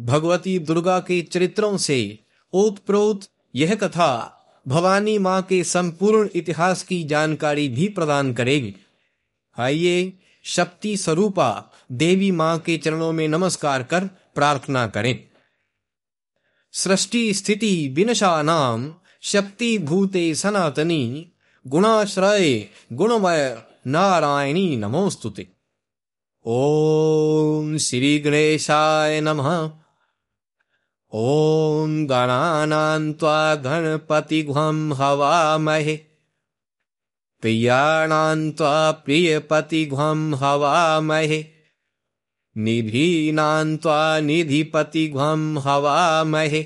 भगवती दुर्गा के चरित्रों से ओतप्रोत यह कथा भवानी माँ के संपूर्ण इतिहास की जानकारी भी प्रदान करेगी। आइए शक्ति स्वरूपा देवी माँ के चरणों में नमस्कार कर प्रार्थना करें। सृष्टि स्थिति विनशा नाम, शक्ति भूते सनातनी, गुणाश्रय गुणमय नारायणी नमोस्तुते। ओम श्री गणेशाय नमः। ॐ गणानान्त्वा गणपतिघ्वं हवामहे। प्रियाणान्त्वा प्रियपतिघ्वं हवामहे। निधीनान्त्वा निधिपतिघ्वं हवामहे।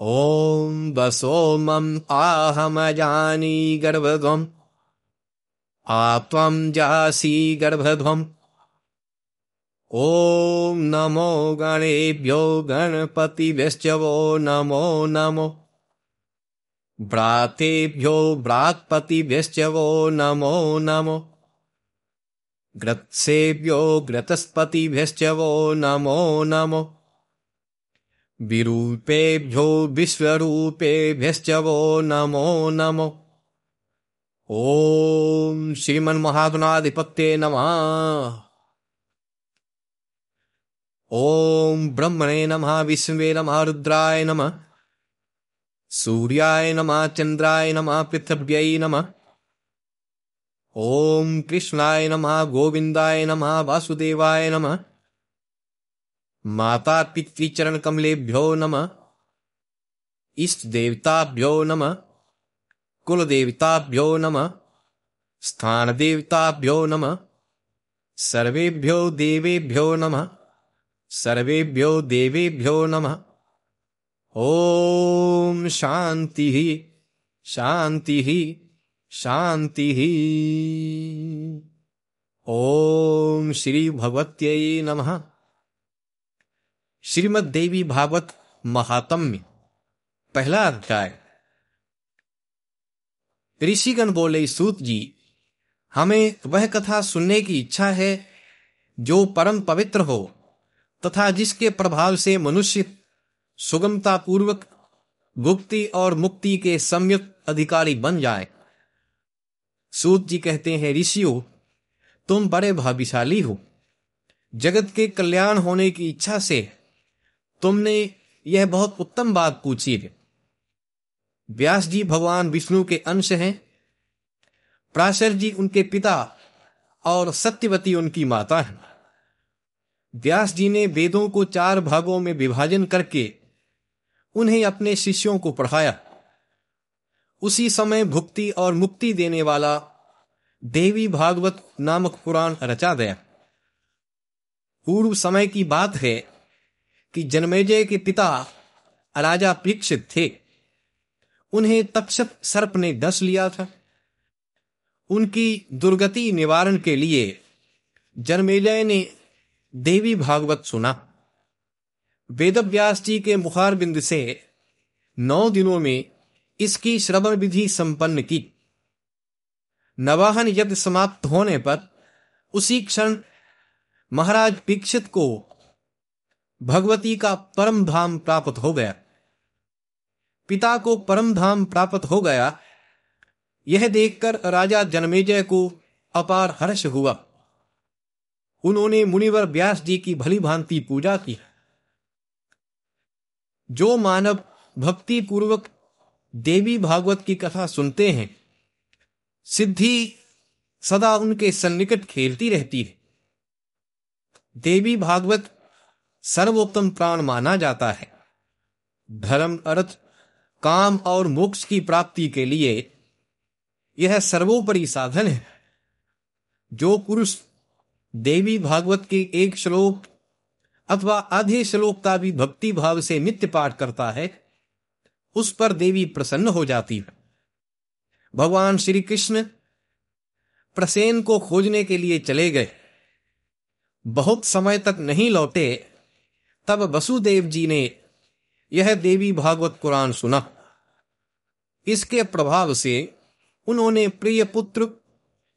ॐ वसोमम् आहमजानी गर्भध्वम्। आत्वं जासि गर्भध्वम् ॐ नमो गणेभ्यो गणपतिभ्यश्च वो नमो नमो। भ्रातेभ्यो वो नमो नमो। ग्रत्सेभ्यो वो नमो नमो। विरूपेभ्यो विश्वरूपेभ्यश्च वो नमो नमो। ॐ श्रीमन्महागुणाधिपत्ये नमः। ओम ब्रह्मणे नमः, विष्णुवे नमः, रुद्राय नमः, सूर्याय नमः, चंद्राय नमः, पृथ्व्यै नमः। ओम कृष्णाय नमः, गोविंदाय नमः, वासुदेवाय नमः। माता पितृचरण कमलेभ्यो नमः। इष्ट देवताभ्यो नमः। कुल देवताभ्यो नमः। स्थान सर्वेभ्यो देवेभ्यो नमः। सर्वेभ्यो देवेभ्यो नमः। ॐ शान्तिः शांति शान्तिः ओम श्री भगवत्यै नमः। श्रीमद देवी भागवत महात्म्य, पहला अध्याय। ऋषिगण बोले, सूत जी, हमें वह कथा सुनने की इच्छा है, जो परम पवित्र हो। तथा जिसके प्रभाव से मनुष्य सुगमता पूर्वक भुक्ति और मुक्ति के संयुक्त अधिकारी बन जाए। सूत जी कहते हैं, ऋषियों, तुम बड़े भाग्यशाली हो। जगत के कल्याण होने की इच्छा से तुमने यह बहुत उत्तम बात पूछी है। व्यास जी भगवान विष्णु के अंश हैं। प्राशर जी उनके पिता और सत्यवती उनकी माता हैं। व्यास जी ने वेदों को चार भागों में विभाजन करके उन्हें अपने शिष्यों को पढ़ाया। उसी समय भुक्ति और मुक्ति देने वाला देवी भागवत नामक पुराण रचा गया। पूर्व समय की बात है कि जन्मेजय के पिता राजा परीक्षित थे। उन्हें तक्षक सर्प ने दस लिया था। उनकी दुर्गति निवारण के लिए जन्मेजय ने देवी भागवत सुना। वेद व्यास जी के मुखार बिंद से नौ दिनों में इसकी श्रवण विधि संपन्न की। नवाहन यज्ञ समाप्त होने पर उसी क्षण महाराज दीक्षित को भगवती का परम धाम प्राप्त हो गया। पिता को परम धाम प्राप्त हो गया। यह देखकर राजा जनमेजय को अपार हर्ष हुआ। उन्होंने मुनिवर व्यास जी की भली भांति पूजा की। जो मानव भक्ति पूर्वक देवी भागवत की कथा सुनते हैं, सिद्धि सदा उनके सन्निकट खेलती रहती है। देवी भागवत सर्वोत्तम प्राण माना जाता है। धर्म, अर्थ, काम और मोक्ष की प्राप्ति के लिए यह सर्वोपरि साधन है। जो पुरुष देवी भागवत के एक श्लोक अथवा आधे श्लोक का भी भक्ति भाव से नित्य पाठ करता है, उस पर देवी प्रसन्न हो जाती है। भगवान श्री कृष्ण प्रसेन को खोजने के लिए चले गए। बहुत समय तक नहीं लौटे, तब वसुदेव जी ने यह देवी भागवत कुरान सुना। इसके प्रभाव से उन्होंने प्रिय पुत्र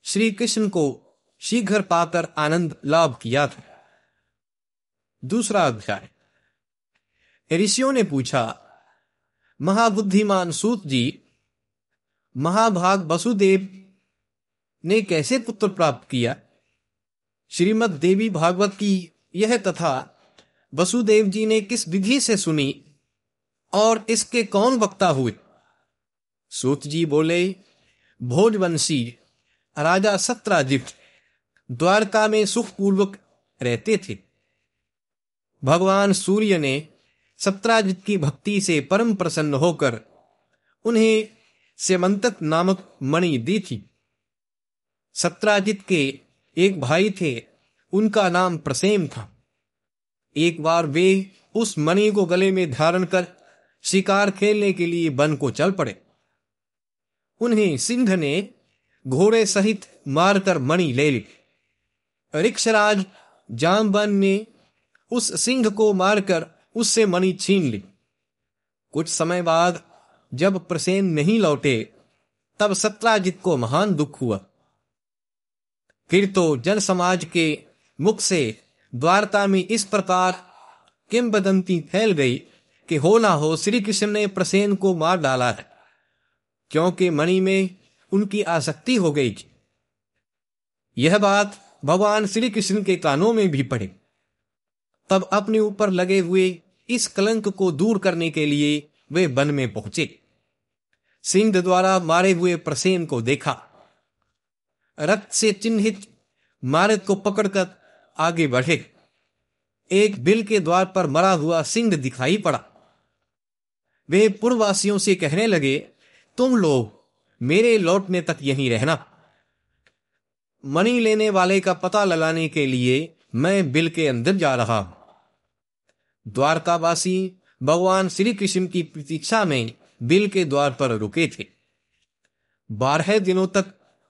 श्री कृष्ण को शीघ्र पाकर आनंद लाभ किया था। दूसरा अध्याय। ऋषियों ने पूछा, महाबुद्धिमान सूत जी, महाभाग वसुदेव ने कैसे पुत्र प्राप्त किया? श्रीमद देवी भागवत की यह कथा वसुदेव जी ने किस विधि से सुनी और इसके कौन वक्ता हुए? सूत जी बोले, भोजवंशी, राजा सत्राजित द्वारका में सुखपूर्वक रहते थे। भगवान सूर्य ने सत्राजित की भक्ति से परम प्रसन्न होकर उन्हें सेमंतक नामक मणि दी थी। सत्राजित के एक भाई थे, उनका नाम प्रसेम था। एक बार वे उस मणि को गले में धारण कर शिकार खेलने के लिए वन को चल पड़े। उन्हें सिंह ने घोड़े सहित मारकर मणि ले ली। रिक्षराज जामबन ने उस सिंह को मारकर उससे मणि छीन ली। कुछ समय बाद जब प्रसेन नहीं लौटे, तब सत्राजित को महान दुख हुआ। फिर तो जन समाज के मुख से द्वारता में इस प्रकार किंबदंती फैल गई कि हो ना हो श्री कृष्ण ने प्रसेन को मार डाला है, क्योंकि मणि में उनकी आसक्ति हो गई यह बात भगवान श्री कृष्ण के कानों में भी पड़े। तब अपने ऊपर लगे हुए इस कलंक को दूर करने के लिए वे वन में पहुँचे। सिंह द्वारा मारे हुए प्रसेन को देखा। रक्त से चिन्हित मारत को पकड़कर आगे बढ़े। एक बिल के द्वार पर मरा हुआ सिंह दिखाई पड़ा। वे पूर्ववासियों से कहने लगे, तुम लोग मेरे लौटने तक यहीं रहना। मणि लेने वाले का पता लगाने के लिए मैं बिल के अंदर जा रहा हूँ। द्वारकावासी भगवान श्री कृष्ण की प्रतीक्षा में बिल के द्वार पर रुके थे। बारह दिनों तक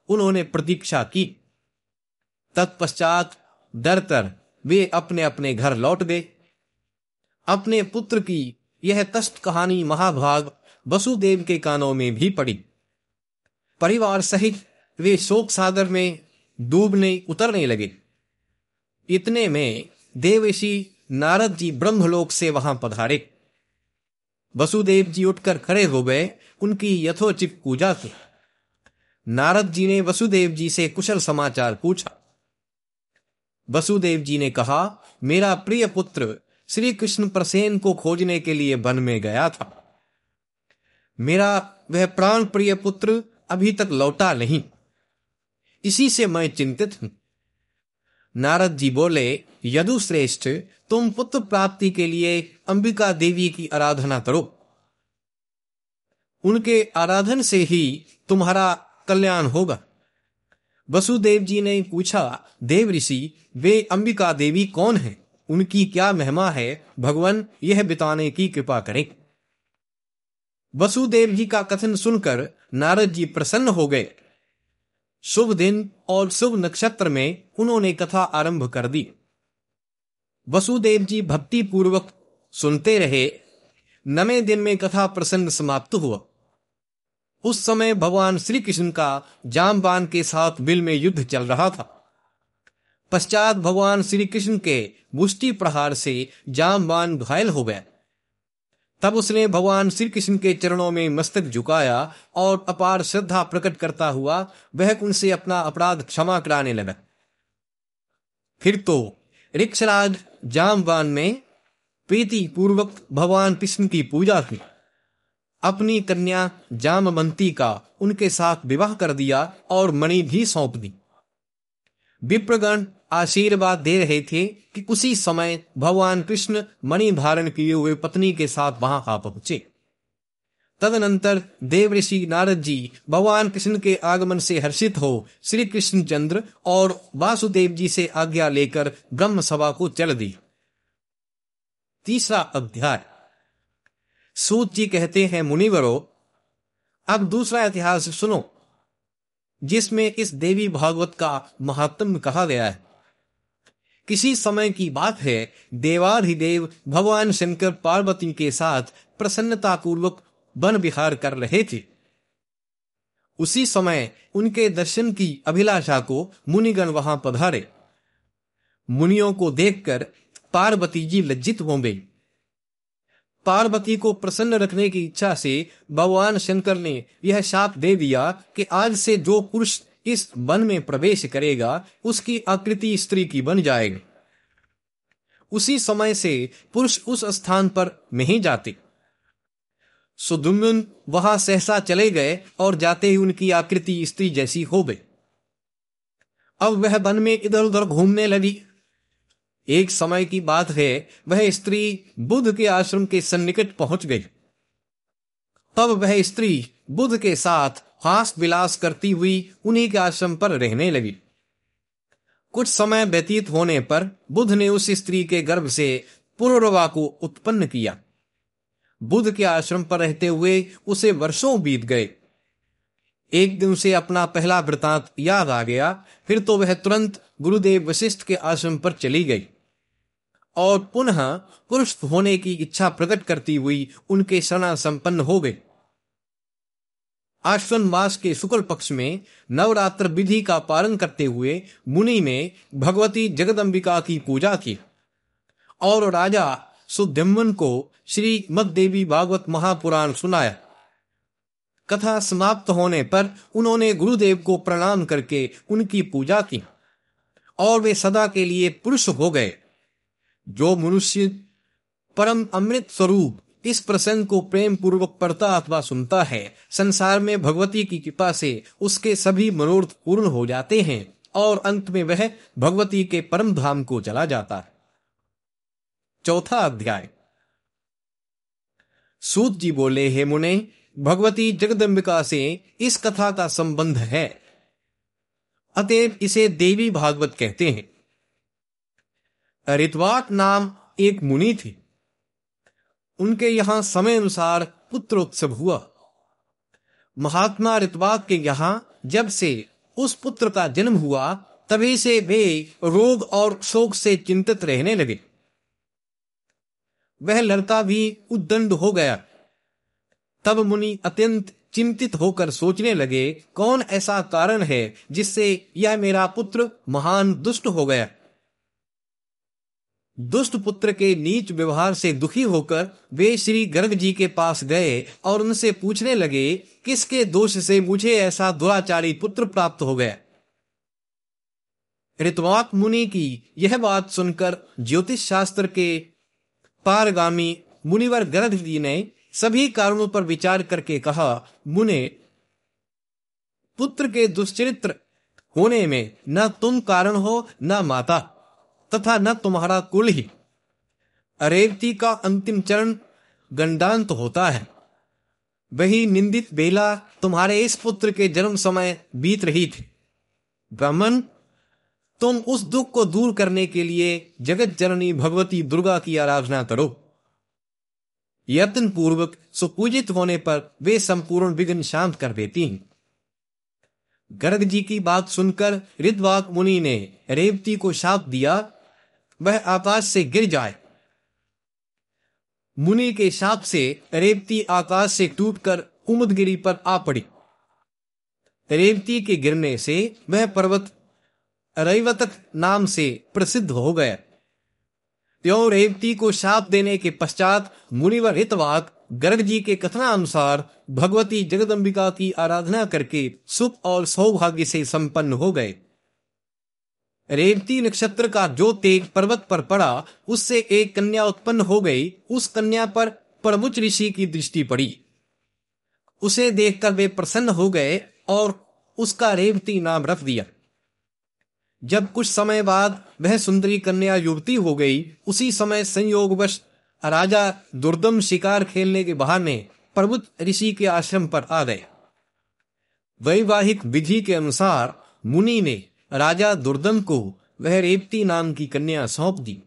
उन्होंने प्रतीक्षा की। तत्पश्चात डर कर वे अपने अपने घर लौट गए। अपने पुत्र की यह तस्त कहानी महाभाग वसुदेव के कानों में भी पड़ी। परिवार सहित वे शोक सागर में डूबने उतरने लगे। इतने में देवऋषि नारद जी ब्रह्मलोक से वहाँ पधारे। वसुदेव जी उठकर खड़े हो गए, उनकी यथोचित पूजा की। नारद जी ने वसुदेव जी से कुशल समाचार पूछा। वसुदेव जी ने कहा, मेरा प्रिय पुत्र श्री कृष्ण प्रसेन को खोजने के लिए वन में गया था। मेरा वह प्राण प्रिय पुत्र अभी तक लौटा नहीं। इसी से मैं चिंतित हूँ। नारद जी बोले, यदु श्रेष्ठ, तुम पुत्र प्राप्ति के लिए अंबिका देवी की आराधना करो। उनके आराधन से ही तुम्हारा कल्याण होगा। वसुदेव जी ने पूछा, देव ऋषि, वे अंबिका देवी कौन है? उनकी क्या महिमा है? भगवान यह बिताने की कृपा करें। वसुदेव जी का कथन सुनकर नारद जी प्रसन्न हो गए। शुभ दिन और शुभ नक्षत्र में उन्होंने कथा आरंभ कर दी। वसुदेव जी भक्ति पूर्वक सुनते रहे। नवे दिन में कथा प्रसन्न समाप्त हुआ। उस समय भगवान श्री कृष्ण का जामबान के साथ बिल में युद्ध चल रहा था। पश्चात भगवान श्री कृष्ण के मुष्टि प्रहार से जामबान घायल हो गया। तब उसने भगवान श्री कृष्ण के चरणों में मस्तक झुकाया और अपार श्रद्धा प्रकट करता हुआ वह उनसे अपना अपराध क्षमा कराने लगा। फिर तो रिक्षराज जामवान ने प्रीति पूर्वक भगवान कृष्ण की पूजा की। अपनी कन्या जामवंती का उनके साथ विवाह कर दिया और मणि भी सौंप दी। विप्रगण आशीर्वाद दे रहे थे कि उसी समय भगवान कृष्ण मणि धारण किए हुए पत्नी के साथ वहाँ आ पहुँचे। तदनंतर देव ऋषि नारद जी भगवान कृष्ण के आगमन से हर्षित हो श्री कृष्ण चंद्र और वासुदेव जी से आज्ञा लेकर ब्रह्म सभा को चल दी तीसरा अध्याय। सूत जी कहते हैं, मुनिवरो, अब दूसरा इतिहास सुनो, जिसमें इस देवी भागवत का महात्म कहा गया है। किसी समय की बात है। देवाधिदेव भगवान शंकर पार्वती के साथ प्रसन्नता पूर्वक वन विहार कर रहे थे। उसी समय उनके दर्शन की अभिलाषा को मुनिगण वहाँ पधारे। मुनियों को देखकर पार्वती जी लज्जित हो गई। पार्वती को प्रसन्न रखने की इच्छा से भगवान शंकर ने यह शाप दे दिया कि आज से जो पुरुष इस वन में प्रवेश करेगा, उसकी आकृति स्त्री की बन जाएगी। उसी समय से पुरुष उस स्थान पर नहीं जाते। सुदुम्न वहाँ सहसा चले गए और जाते ही उनकी आकृति स्त्री जैसी हो गई। अब वह वन में इधर उधर घूमने लगी। एक समय की बात है, वह स्त्री बुद्ध के आश्रम के सन्निकट पहुँच गई। तब वह स्त्री बुद्ध के साथ हास विलास करती हुई उन्हीं के आश्रम पर रहने लगी। कुछ समय व्यतीत होने पर बुद्ध ने उस स्त्री के गर्भ से पुनर्वा को उत्पन्न किया। बुद्ध के आश्रम पर रहते हुए उसे वर्षों बीत गए। एक दिन उसे अपना पहला वृतांत याद आ गया, फिर तो वह तुरंत गुरुदेव वशिष्ठ के आश्रम पर चली गई। और पुनः पुरुष होने की इच्छा प्रकट करती हुई उनके शरणा संपन्न हो गई। आश्वन मास के शुक्ल पक्ष में नवरात्र विधि का पालन करते हुए मुनि ने भगवती जगदम्बिका की पूजा की। और राजा सुद्यमन को श्री मद देवी भागवत महापुराण सुनाया। कथा समाप्त होने पर उन्होंने गुरुदेव को प्रणाम करके उनकी पूजा की और वे सदा के लिए पुरुष हो गए। जो मनुष्य परम अमृत स्वरूप इस प्रसंग को प्रेम पूर्वक पढ़ता अथवा सुनता है। संसार में भगवती की कृपा से उसके सभी मनोरथ पूर्ण हो जाते हैं और अंत में वह भगवती के परम धाम को चला जाता है। चौथा अध्याय। सूत जी बोले, हे मुने, भगवती जगदम्बिका से इस कथा का संबंध है। अतएव इसे देवी भागवत कहते हैं। ऋतवाक नाम एक मुनि थे। उनके यहाँ समय अनुसार पुत्रोत्सव हुआ। महात्मा ऋतवाक के यहाँ जब से उस पुत्र का जन्म हुआ, तभी से वे रोग और शोक से चिंतित रहने लगे। वह लड़का भी उद्दंड हो गया। तब मुनि अत्यंत चिंतित होकर सोचने लगे, कौन ऐसा कारण है जिससे यह मेरा पुत्र महान दुष्ट हो गया? दुष्ट पुत्र के नीच व्यवहार से दुखी होकर वे श्री गर्ग जी के पास गए और उनसे पूछने लगे, किसके दोष से मुझे ऐसा दुराचारी पुत्र प्राप्त हो गया? ऋतवाक मुनि की यह बात सुनकर ज्योतिष शास्त्र के पारगामी मुनिवर गर्ग जी ने सभी कारणों पर विचार करके कहा, मुने, पुत्र के दुष्चरित्र होने में न तुम कारण हो, न माता। तथा न तुम्हारा कुल ही। अरेवती का अंतिम चरण गंडांत होता है। वही निंदित बेला तुम्हारे इस पुत्र के जन्म समय बीत रही थी। ब्राह्मण, तुम उस दुख को दूर करने के लिए जगत जननी भगवती दुर्गा की आराधना करो। यत्न पूर्वक सुपूजित होने पर वे संपूर्ण विघ्न शांत कर देती हैं। गर्ग जी की बात सुनकर रिद्वाक मुनि ने रेवती को शाप दिया वह आकाश से गिर जाए। मुनि के साप से रेवती आकाश से टूटकर कुमुदगिरी पर आ पड़ी। रेवती के गिरने से वह पर्वत रैवतक नाम से प्रसिद्ध हो गया। त्यों रेवती को शाप देने के पश्चात मुनिवर हितवाक गर्ग जी के कथनानुसार भगवती जगदम्बिका की आराधना करके सुख और सौभाग्य से संपन्न हो गए। रेवती नक्षत्र का जो तेज पर्वत पर पड़ा, उससे एक कन्या उत्पन्न हो गई। उस कन्या पर प्रमुच ऋषि की दृष्टि पड़ी। उसे देखकर वे प्रसन्न हो गए और उसका रेवती नाम रख दिया। जब कुछ समय बाद वह सुंदरी कन्या युवती हो गई, उसी समय संयोगवश राजा दुर्दम शिकार खेलने के बहाने प्रभुत ऋषि के आश्रम पर आ गए। वैवाहिक विधि के अनुसार मुनि ने राजा दुर्दम को वह रेवती नाम की कन्या सौंप दी।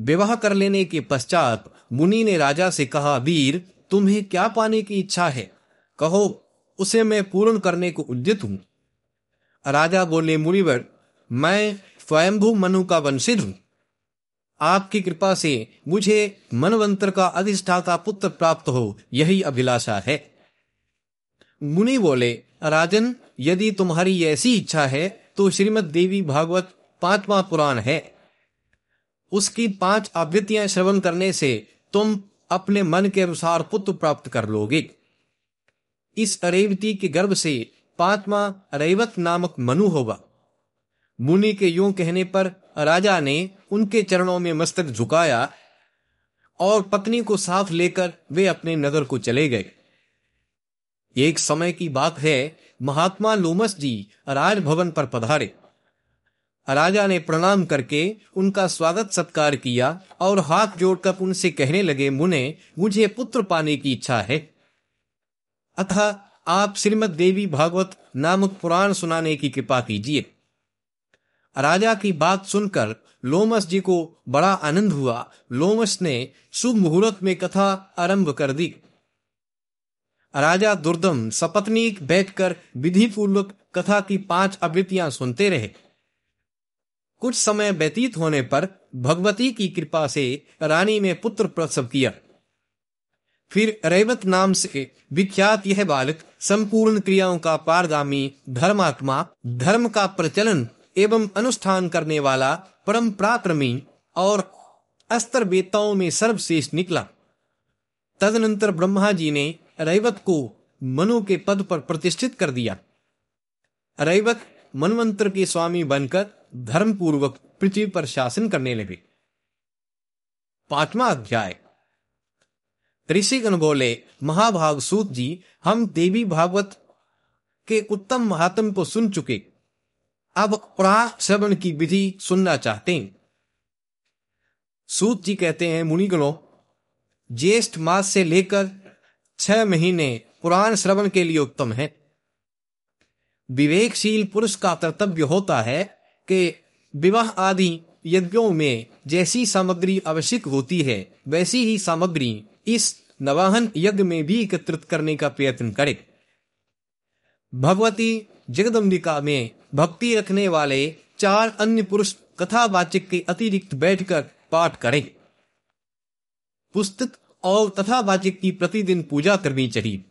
विवाह कर लेने के पश्चात मुनि ने राजा से कहा, वीर, तुम्हें क्या पाने की इच्छा है? कहो, उसे मैं पूर्ण करने को उद्यत हूँ। राजा बोले, मुनिवर, मैं स्वयंभू मनु का वंशित हूँ। आपकी कृपा से मुझे मनवंतर का अधिष्ठाता पुत्र प्राप्त हो, यही अभिलाषा है। मुनि बोले, राजन, यदि तुम्हारी ऐसी इच्छा है तो श्रीमद देवी भागवत पांचवा पुराण है। उसकी पाँच आवृत्तियाँ श्रवण करने से तुम अपने मन के अनुसार पुत्र प्राप्त कर लोगे। इस अरेवती के गर्भ से पांचवा अरेवत नामक मनु होगा। मुनि के यूँ कहने पर राजा ने उनके चरणों में मस्तक झुकाया और पत्नी को साथ लेकर वे अपने नगर को चले गए। एक समय की बात है महात्मा लोमस जी राजभवन पर पधारे। राजा ने प्रणाम करके उनका स्वागत सत्कार किया और हाथ जोड़कर उनसे कहने लगे, मुने, मुझे पुत्र पाने की इच्छा है। अतः आप श्रीमद देवी भागवत नामक पुराण सुनाने की कृपा कीजिए। राजा की बात सुनकर लोमस जी को बड़ा आनंद हुआ। लोमस ने शुभ मुहूर्त में कथा आरंभ कर दी। राजा दुर्दम सपत्नीक बैठकर विधि पूर्वक कथा की पाँच आवृत्तियाँ सुनते रहे। कुछ समय व्यतीत होने पर भगवती की कृपा से रानी में पुत्र प्रसव किया। फिर रैवत नाम से विख्यात यह बालक संपूर्ण क्रियाओं का पारगामी धर्मात्मा, धर्म का प्रचलन एवं अनुष्ठान करने वाला परम पराक्रमी और अस्त्र वेताओं में सर्वश्रेष्ठ निकला। तदनंतर ब्रह्मा जी ने रैवत को मनु के पद पर प्रतिष्ठित कर दिया। रैवत मनवंत्र के स्वामी बनकर धर्म पूर्वक पृथ्वी पर शासन करने लगे। पांचवा अध्याय। ऋषिगण बोले, महाभाग सूत जी, हम देवी भागवत के उत्तम महात्म को सुन चुके। अब पुरा श्रवण की विधि सुनना चाहते हैं। सूत जी कहते हैं, मुनिगणों, ज्येष्ठ मास से लेकर छह महीने पुराण श्रवण के लिए उत्तम है। विवेकशील पुरुष का कर्तव्य होता है कि विवाह आदि यज्ञों में जैसी सामग्री आवश्यक होती है, वैसी ही सामग्री इस नवाहन यज्ञ में भी एकत्रित करने का प्रयत्न करे। भगवती जगदम्बिका में भक्ति रखने वाले चार अन्य पुरुष कथावाचक के अतिरिक्त बैठकर पाठ करें। पुस्तक और तथावाचक की प्रतिदिन पूजा करनी चाहिए।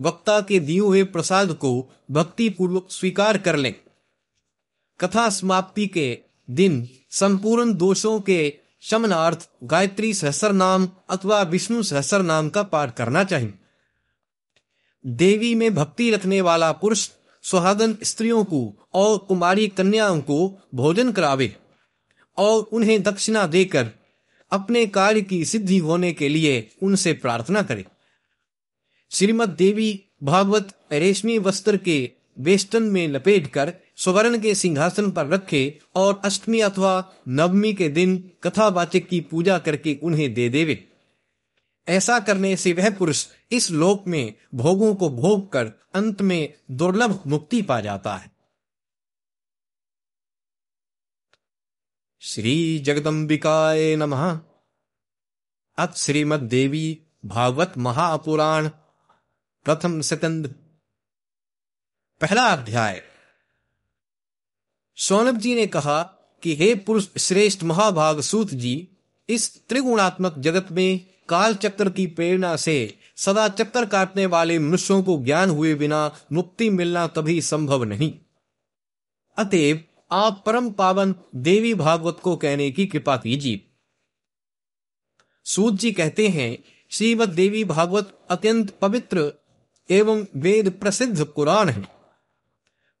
वक्ता के दिए हुए प्रसाद को भक्ति पूर्वक स्वीकार कर लें। कथा समाप्ति के दिन संपूर्ण दोषों के शमनार्थ गायत्री सहसर नाम अथवा विष्णु सहसर नाम का पाठ करना चाहिए। देवी में भक्ति रखने वाला पुरुष सुहागन स्त्रियों को और कुमारी कन्याओं को भोजन करावे और उन्हें दक्षिणा देकर अपने कार्य की सिद्धि होने के लिए उनसे प्रार्थना करे। श्रीमद देवी भागवत रेशमी वस्त्र के वेस्टन में लपेटकर स्वर्ण के सिंहासन पर रखे और अष्टमी अथवा नवमी के दिन कथावाचक की पूजा करके उन्हें दे देवे। ऐसा करने से वह पुरुष इस लोक में भोगों को भोग कर अंत में दुर्लभ मुक्ति पा जाता है। श्री जगदम्बिकाय नमः। अत श्रीमद देवी भागवत महापुराण, प्रथम सिकंद पहला अध्याय। सोनक जी ने कहा कि हे पुरुष श्रेष्ठ महाभाग सूत जी, इस त्रिगुणात्मक जगत में काल चक्र की प्रेरणा से सदा चक्कर काटने वाले मनुष्यों को ज्ञान हुए बिना मुक्ति मिलना कभी संभव नहीं। अतएव आप परम पावन देवी भागवत को कहने की कृपा कीजिए। सूत जी कहते हैं, श्रीमद देवी भागवत अत्यंत पवित्र एवं वेद प्रसिद्ध कुरान है।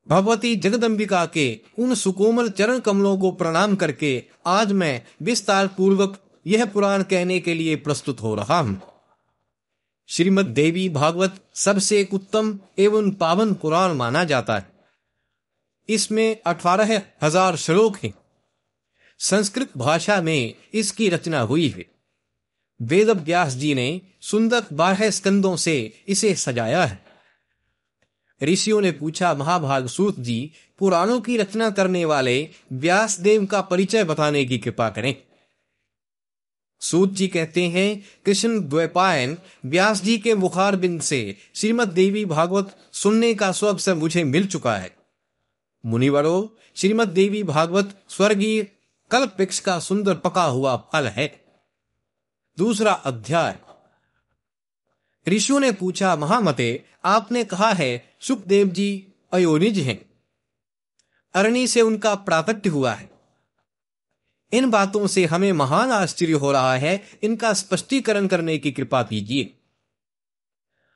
भगवती जगदम्बिका के उन सुकोमल चरण कमलों को प्रणाम करके आज मैं विस्तार पूर्वक यह पुराण कहने के लिए प्रस्तुत हो रहा हूँ। श्रीमद देवी भागवत सबसे उत्तम एवं पावन पुराण माना जाता है। इसमें अठारह हज़ार श्लोक हैं। संस्कृत भाषा में इसकी रचना हुई है। वेद व्यास जी ने सुंदर बारह स्कंदों से इसे सजाया है। ऋषियों ने पूछा, महाभाग सूत जी, पुराणों की रचना करने वाले व्यास देव का परिचय बताने की कृपा करें। सूत जी कहते हैं, कृष्ण द्वैपायन व्यास जी के मुखार बिंद से श्रीमद देवी भागवत सुनने का स्वअवसर मुझे मिल चुका है। मुनिवरो, श्रीमद देवी भागवत स्वर्गीय कल्प का सुंदर पका हुआ फल है। दूसरा अध्याय। ऋषु ने पूछा, महामते, आपने कहा है, सुखदेव जी अयोनिज हैं। अरणी से उनका प्राकट्य हुआ है। इन बातों से हमें महान आश्चर्य हो रहा है, इनका स्पष्टीकरण करने की कृपा कीजिए।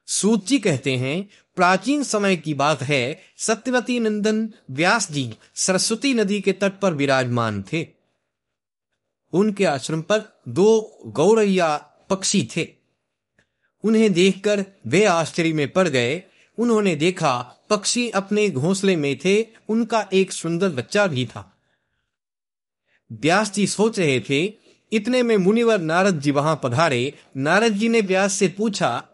सूत जी कहते हैं प्राचीन समय की बात है, सत्यवती नंदन व्यास जी सरस्वती नदी के तट पर विराजमान थे। उनके आश्रम पर दो गौरैया पक्षी थे। उन्हें देखकर वे आश्चर्य में पड़ गए। उन्होंने देखा, पक्षी अपने घोंसले में थे, उनका एक सुंदर बच्चा भी था। व्यास जी सोच रहे थे, इतने में मुनिवर नारद जी वहाँ पधारे। नारद जी ने व्यास से पूछा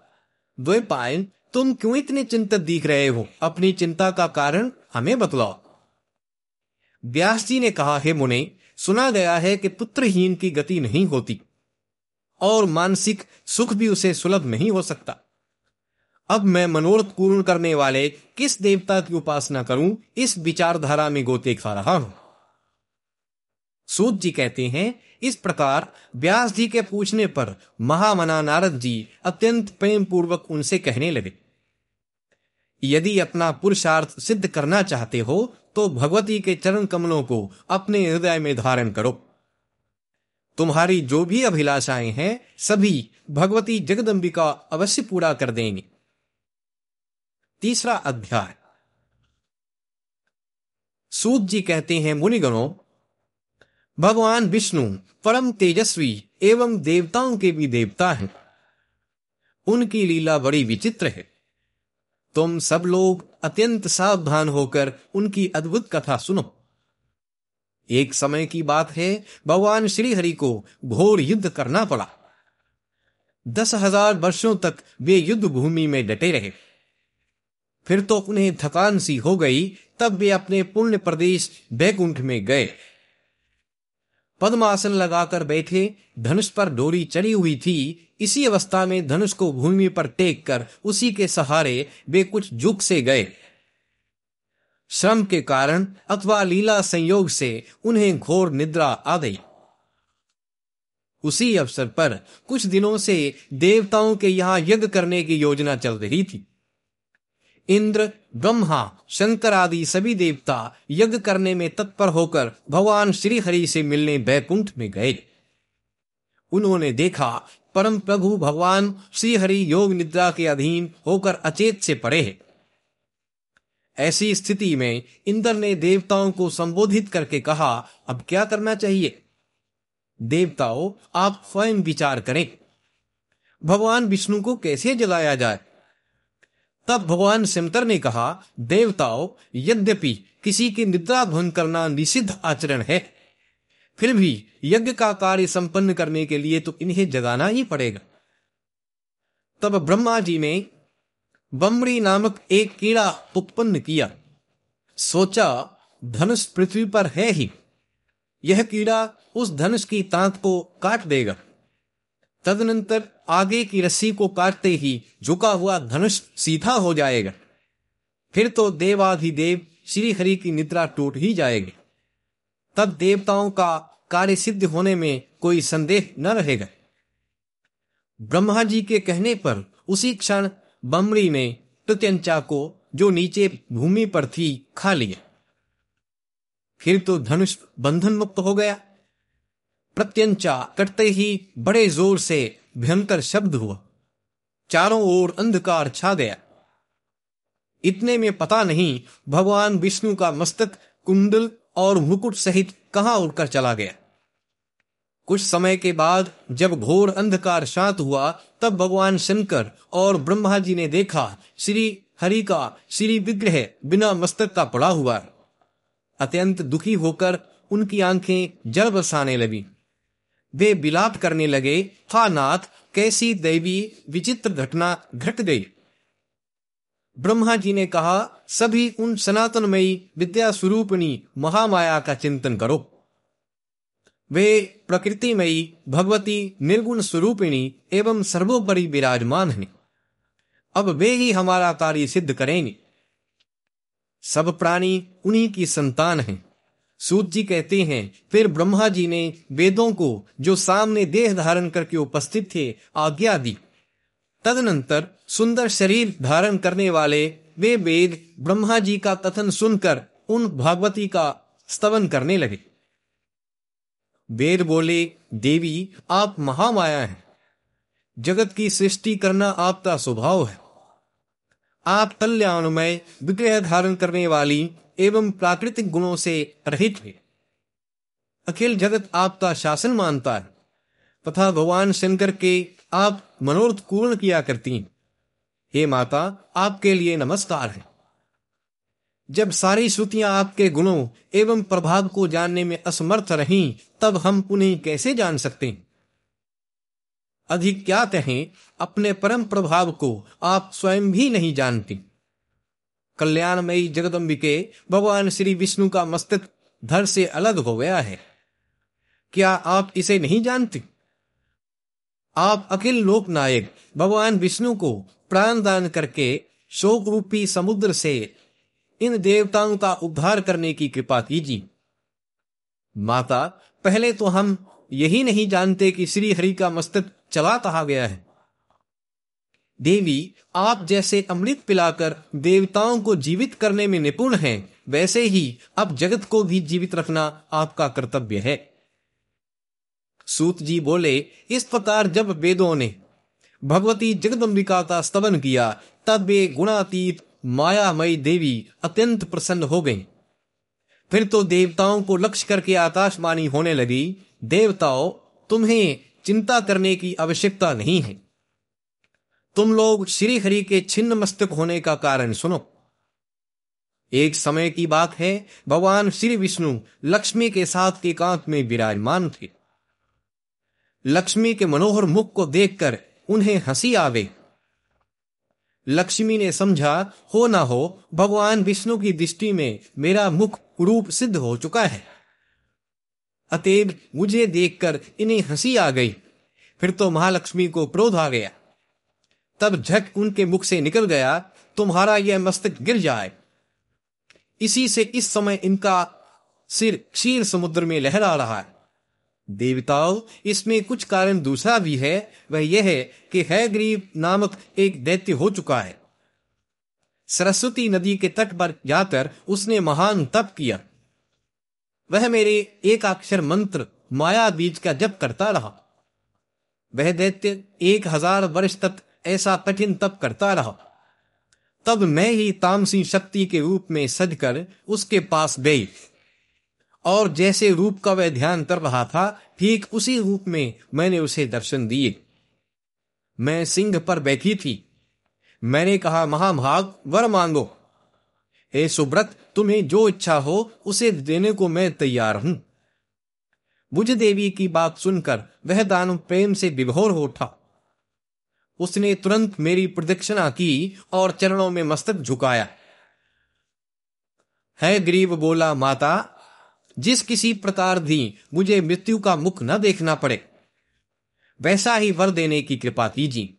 द्वे द्वैपायन तुम क्यों इतने चिंतित दिख रहे हो? अपनी चिंता का कारण हमें बतलाओ। व्यास जी ने कहा, है मुने, सुना गया है कि पुत्रहीन की गति नहीं होती और मानसिक सुख भी उसे सुलभ नहीं हो सकता। अब मैं मनोरथ पूर्ण करने वाले किस देवता की उपासना करूँ, इस विचारधारा में गोते खा रहा हूँ? सूत जी कहते हैं, इस प्रकार व्यास जी के पूछने पर महामना नारद जी अत्यंत प्रेम पूर्वक उनसे कहने लगे। यदि अपना पुरुषार्थ सिद्ध करना चाहते हो तो भगवती के चरण कमलों को अपने हृदय में धारण करो। तुम्हारी जो भी अभिलाषाएँ हैं, सभी भगवती जगदम्बिका अवश्य पूरा कर देंगे। तीसरा अध्याय। सूत जी कहते हैं, मुनिगणों, भगवान विष्णु परम तेजस्वी एवं देवताओं के भी देवता हैं। उनकी लीला बड़ी विचित्र है। तुम सब लोग अत्यंत सावधान होकर उनकी अद्भुत कथा सुनो। एक समय की बात है, भगवान श्री हरि को घोर युद्ध करना पड़ा। दस हज़ार वर्षों तक वे युद्ध भूमि में डटे रहे। फिर तो उन्हें थकान सी हो गई, तब वे अपने पुण्य प्रदेश बैकुंठ में गए। पद्मासन लगाकर बैठे, धनुष पर डोरी चढ़ी हुई थी इसी अवस्था में धनुष को भूमि पर टेक कर उसी के सहारे वे कुछ झुक से गए। श्रम के कारण अथवा लीला संयोग से उन्हें घोर निद्रा आ गई। उसी अवसर पर कुछ दिनों से देवताओं के यहाँ यज्ञ करने की योजना चल रही थी। इंद्र, ब्रह्मा, शंकर आदि सभी देवता यज्ञ करने में तत्पर होकर भगवान श्री हरि से मिलने बैकुंठ में गए। उन्होंने देखा परम प्रभु भगवान श्री हरि योग निद्रा के अधीन होकर अचेत से पड़े हैं। ऐसी स्थिति में इंद्र ने देवताओं को संबोधित करके कहा, अब क्या करना चाहिए? देवताओं, आप स्वयं विचार करें। भगवान विष्णु को कैसे जलाया जाए? तब भगवान सिमतर ने कहा, देवताओं, यद्यपि किसी की निद्रा भंग करना निषिद्ध आचरण है फिर भी यज्ञ का कार्य संपन्न करने के लिए तो इन्हें जगाना ही पड़ेगा। तब ब्रह्मा जी ने बमरी नामक एक कीड़ा उत्पन्न किया। सोचा, धनुष पृथ्वी पर है ही। यह कीड़ा उस धनुष की तांत को काट देगा। तदनंतर आगे की रस्सी को काटते ही झुका हुआ धनुष सीधा हो जाएगा। फिर तो देवाधिदेव श्री हरि की निद्रा टूट ही जाएगी। तब देवताओं का कार्य सिद्ध होने में कोई संदेह न रहेगा। ब्रह्मा जी के कहने पर उसी क्षण बमरी ने प्रत्यंचा को जो नीचे भूमि पर थी, खा लिया। फिर तो धनुष बंधन मुक्त हो गया। प्रत्यंचा कटते ही बड़े ज़ोर से भयंकर शब्द हुआ। चारों ओर अंधकार छा गया। इतने में पता नहीं भगवान विष्णु का मस्तक कुंडल और मुकुट सहित कहाँ उड़कर चला गया? कुछ समय के बाद जब घोर अंधकार शांत हुआ, तब भगवान शंकर और ब्रह्मा जी ने देखा, श्री हरि का श्री विग्रह बिना मस्तक का पड़ा हुआ। अत्यंत दुखी होकर उनकी आँखें जल बरसाने लगी। वे बिलाप करने लगे, हा नाथ, कैसी दैवी विचित्र घटना घट गई। ब्रह्मा जी ने कहा, सभी उन सनातनमयी विद्या स्वरूपणी महामाया का चिंतन करो। वे प्रकृतिमयी, भगवती, निर्गुण स्वरूपिणी एवं सर्वोपरि विराजमान हैं। अब वे ही हमारा कार्य सिद्ध करेंगे। सब प्राणी उन्हीं की संतान हैं। सूत जी कहते हैं, फिर ब्रह्मा जी ने वेदों को, जो सामने देह धारण करके उपस्थित थे, आज्ञा दी। तदनंतर सुंदर शरीर धारण करने वाले वे वेद ब्रह्मा जी का कथन सुनकर उन भागवती का स्तवन करने लगे। वेद बोले, देवी, आप महामाया हैं। जगत की सृष्टि करना आपका स्वभाव है। आप कल्याणमय, विग्रह धारण करने वाली एवं प्राकृतिक गुणों से रहित है। अखिल जगत आपका शासन मानता है, तथा भगवान शंकर के आप मनोरथ पूर्ण किया करती हे। माता, आपके लिए नमस्कार है। जब सारी श्रुतियाँ आपके गुणों एवं प्रभाव को जानने में असमर्थ रहीं, तब हम उन्हें कैसे जान सकते हैं? अधिक क्या कहें, अपने परम प्रभाव को आप स्वयं भी नहीं जानती। कल्याणमयी जगदम्बिके, भगवान श्री विष्णु का मस्तिष्क धर से अलग हो गया है। क्या आप इसे नहीं जानती? आप अखिल लोक नायक भगवान विष्णु को प्राण दान करके शोक रूपी समुद्र से इन देवताओं का उद्धार करने की कृपा कीजिए। माता, पहले तो हम यही नहीं जानते कि श्री हरि का मस्तिष्क चला कहा गया है। देवी, आप जैसे अमृत पिलाकर देवताओं को जीवित करने में निपुण हैं, वैसे ही अब जगत को भी जीवित रखना आपका कर्तव्य है। सूत जी बोले, इस प्रकार जब वेदों ने भगवती जगदम्बिका का स्तवन किया तब वे गुणातीत मायामयी देवी अत्यंत प्रसन्न हो गई। फिर तो देवताओं को लक्ष्य करके आकाशवाणी होने लगी, देवताओं, तुम्हें चिंता करने की आवश्यकता नहीं है। तुम लोग श्री हरि के छिन्न मस्तक होने का कारण सुनो। एक समय की बात है, भगवान श्री विष्णु लक्ष्मी के साथ एकांत में विराजमान थे। लक्ष्मी के मनोहर मुख को देखकर उन्हें हँसी आ गई लक्ष्मी ने समझा, हो ना हो, भगवान विष्णु की दृष्टि में मेरा मुख रूप सिद्ध हो चुका है। अतएव मुझे देखकर इन्हें हँसी आ गई। फिर तो महालक्ष्मी को क्रोध आ गया। तब झक उनके मुख से निकल गया, तुम्हारा यह मस्तक गिर जाए। इसी से इस समय इनका सिर क्षीर समुद्र में लहरा रहा है। देवताओं, इसमें कुछ कारण दूसरा भी है, वह यह है कि है गरीब नामक एक दैत्य हो चुका है। सरस्वती नदी के तट पर जाकर उसने महान तप किया। वह मेरे एक अक्षर मंत्र माया बीज का जप करता रहा। वह दैत्य एक हज़ार वर्ष तक ऐसा कठिन तप करता रहा। तब मैं ही तामसी शक्ति के रूप में सजकर उसके पास गई। और जैसे रूप का वह ध्यान कर रहा था, ठीक उसी रूप में मैंने उसे दर्शन दिए। मैं सिंह पर बैठी थी। मैंने कहा, महाभाग, वर मांगो। हे सुब्रत, तुम्हें जो इच्छा हो, उसे देने को मैं तैयार हूँ। बुझ देवी की बात सुनकर वह दानव प्रेम से विभोर हो उठा। उसने तुरंत मेरी प्रदक्षिणा की और चरणों में मस्तक झुकाया। है, गरीब बोला, माता जिस किसी प्रकार भी मुझे मृत्यु का मुख न देखना पड़े। वैसा ही वर देने की कृपा कीजिए।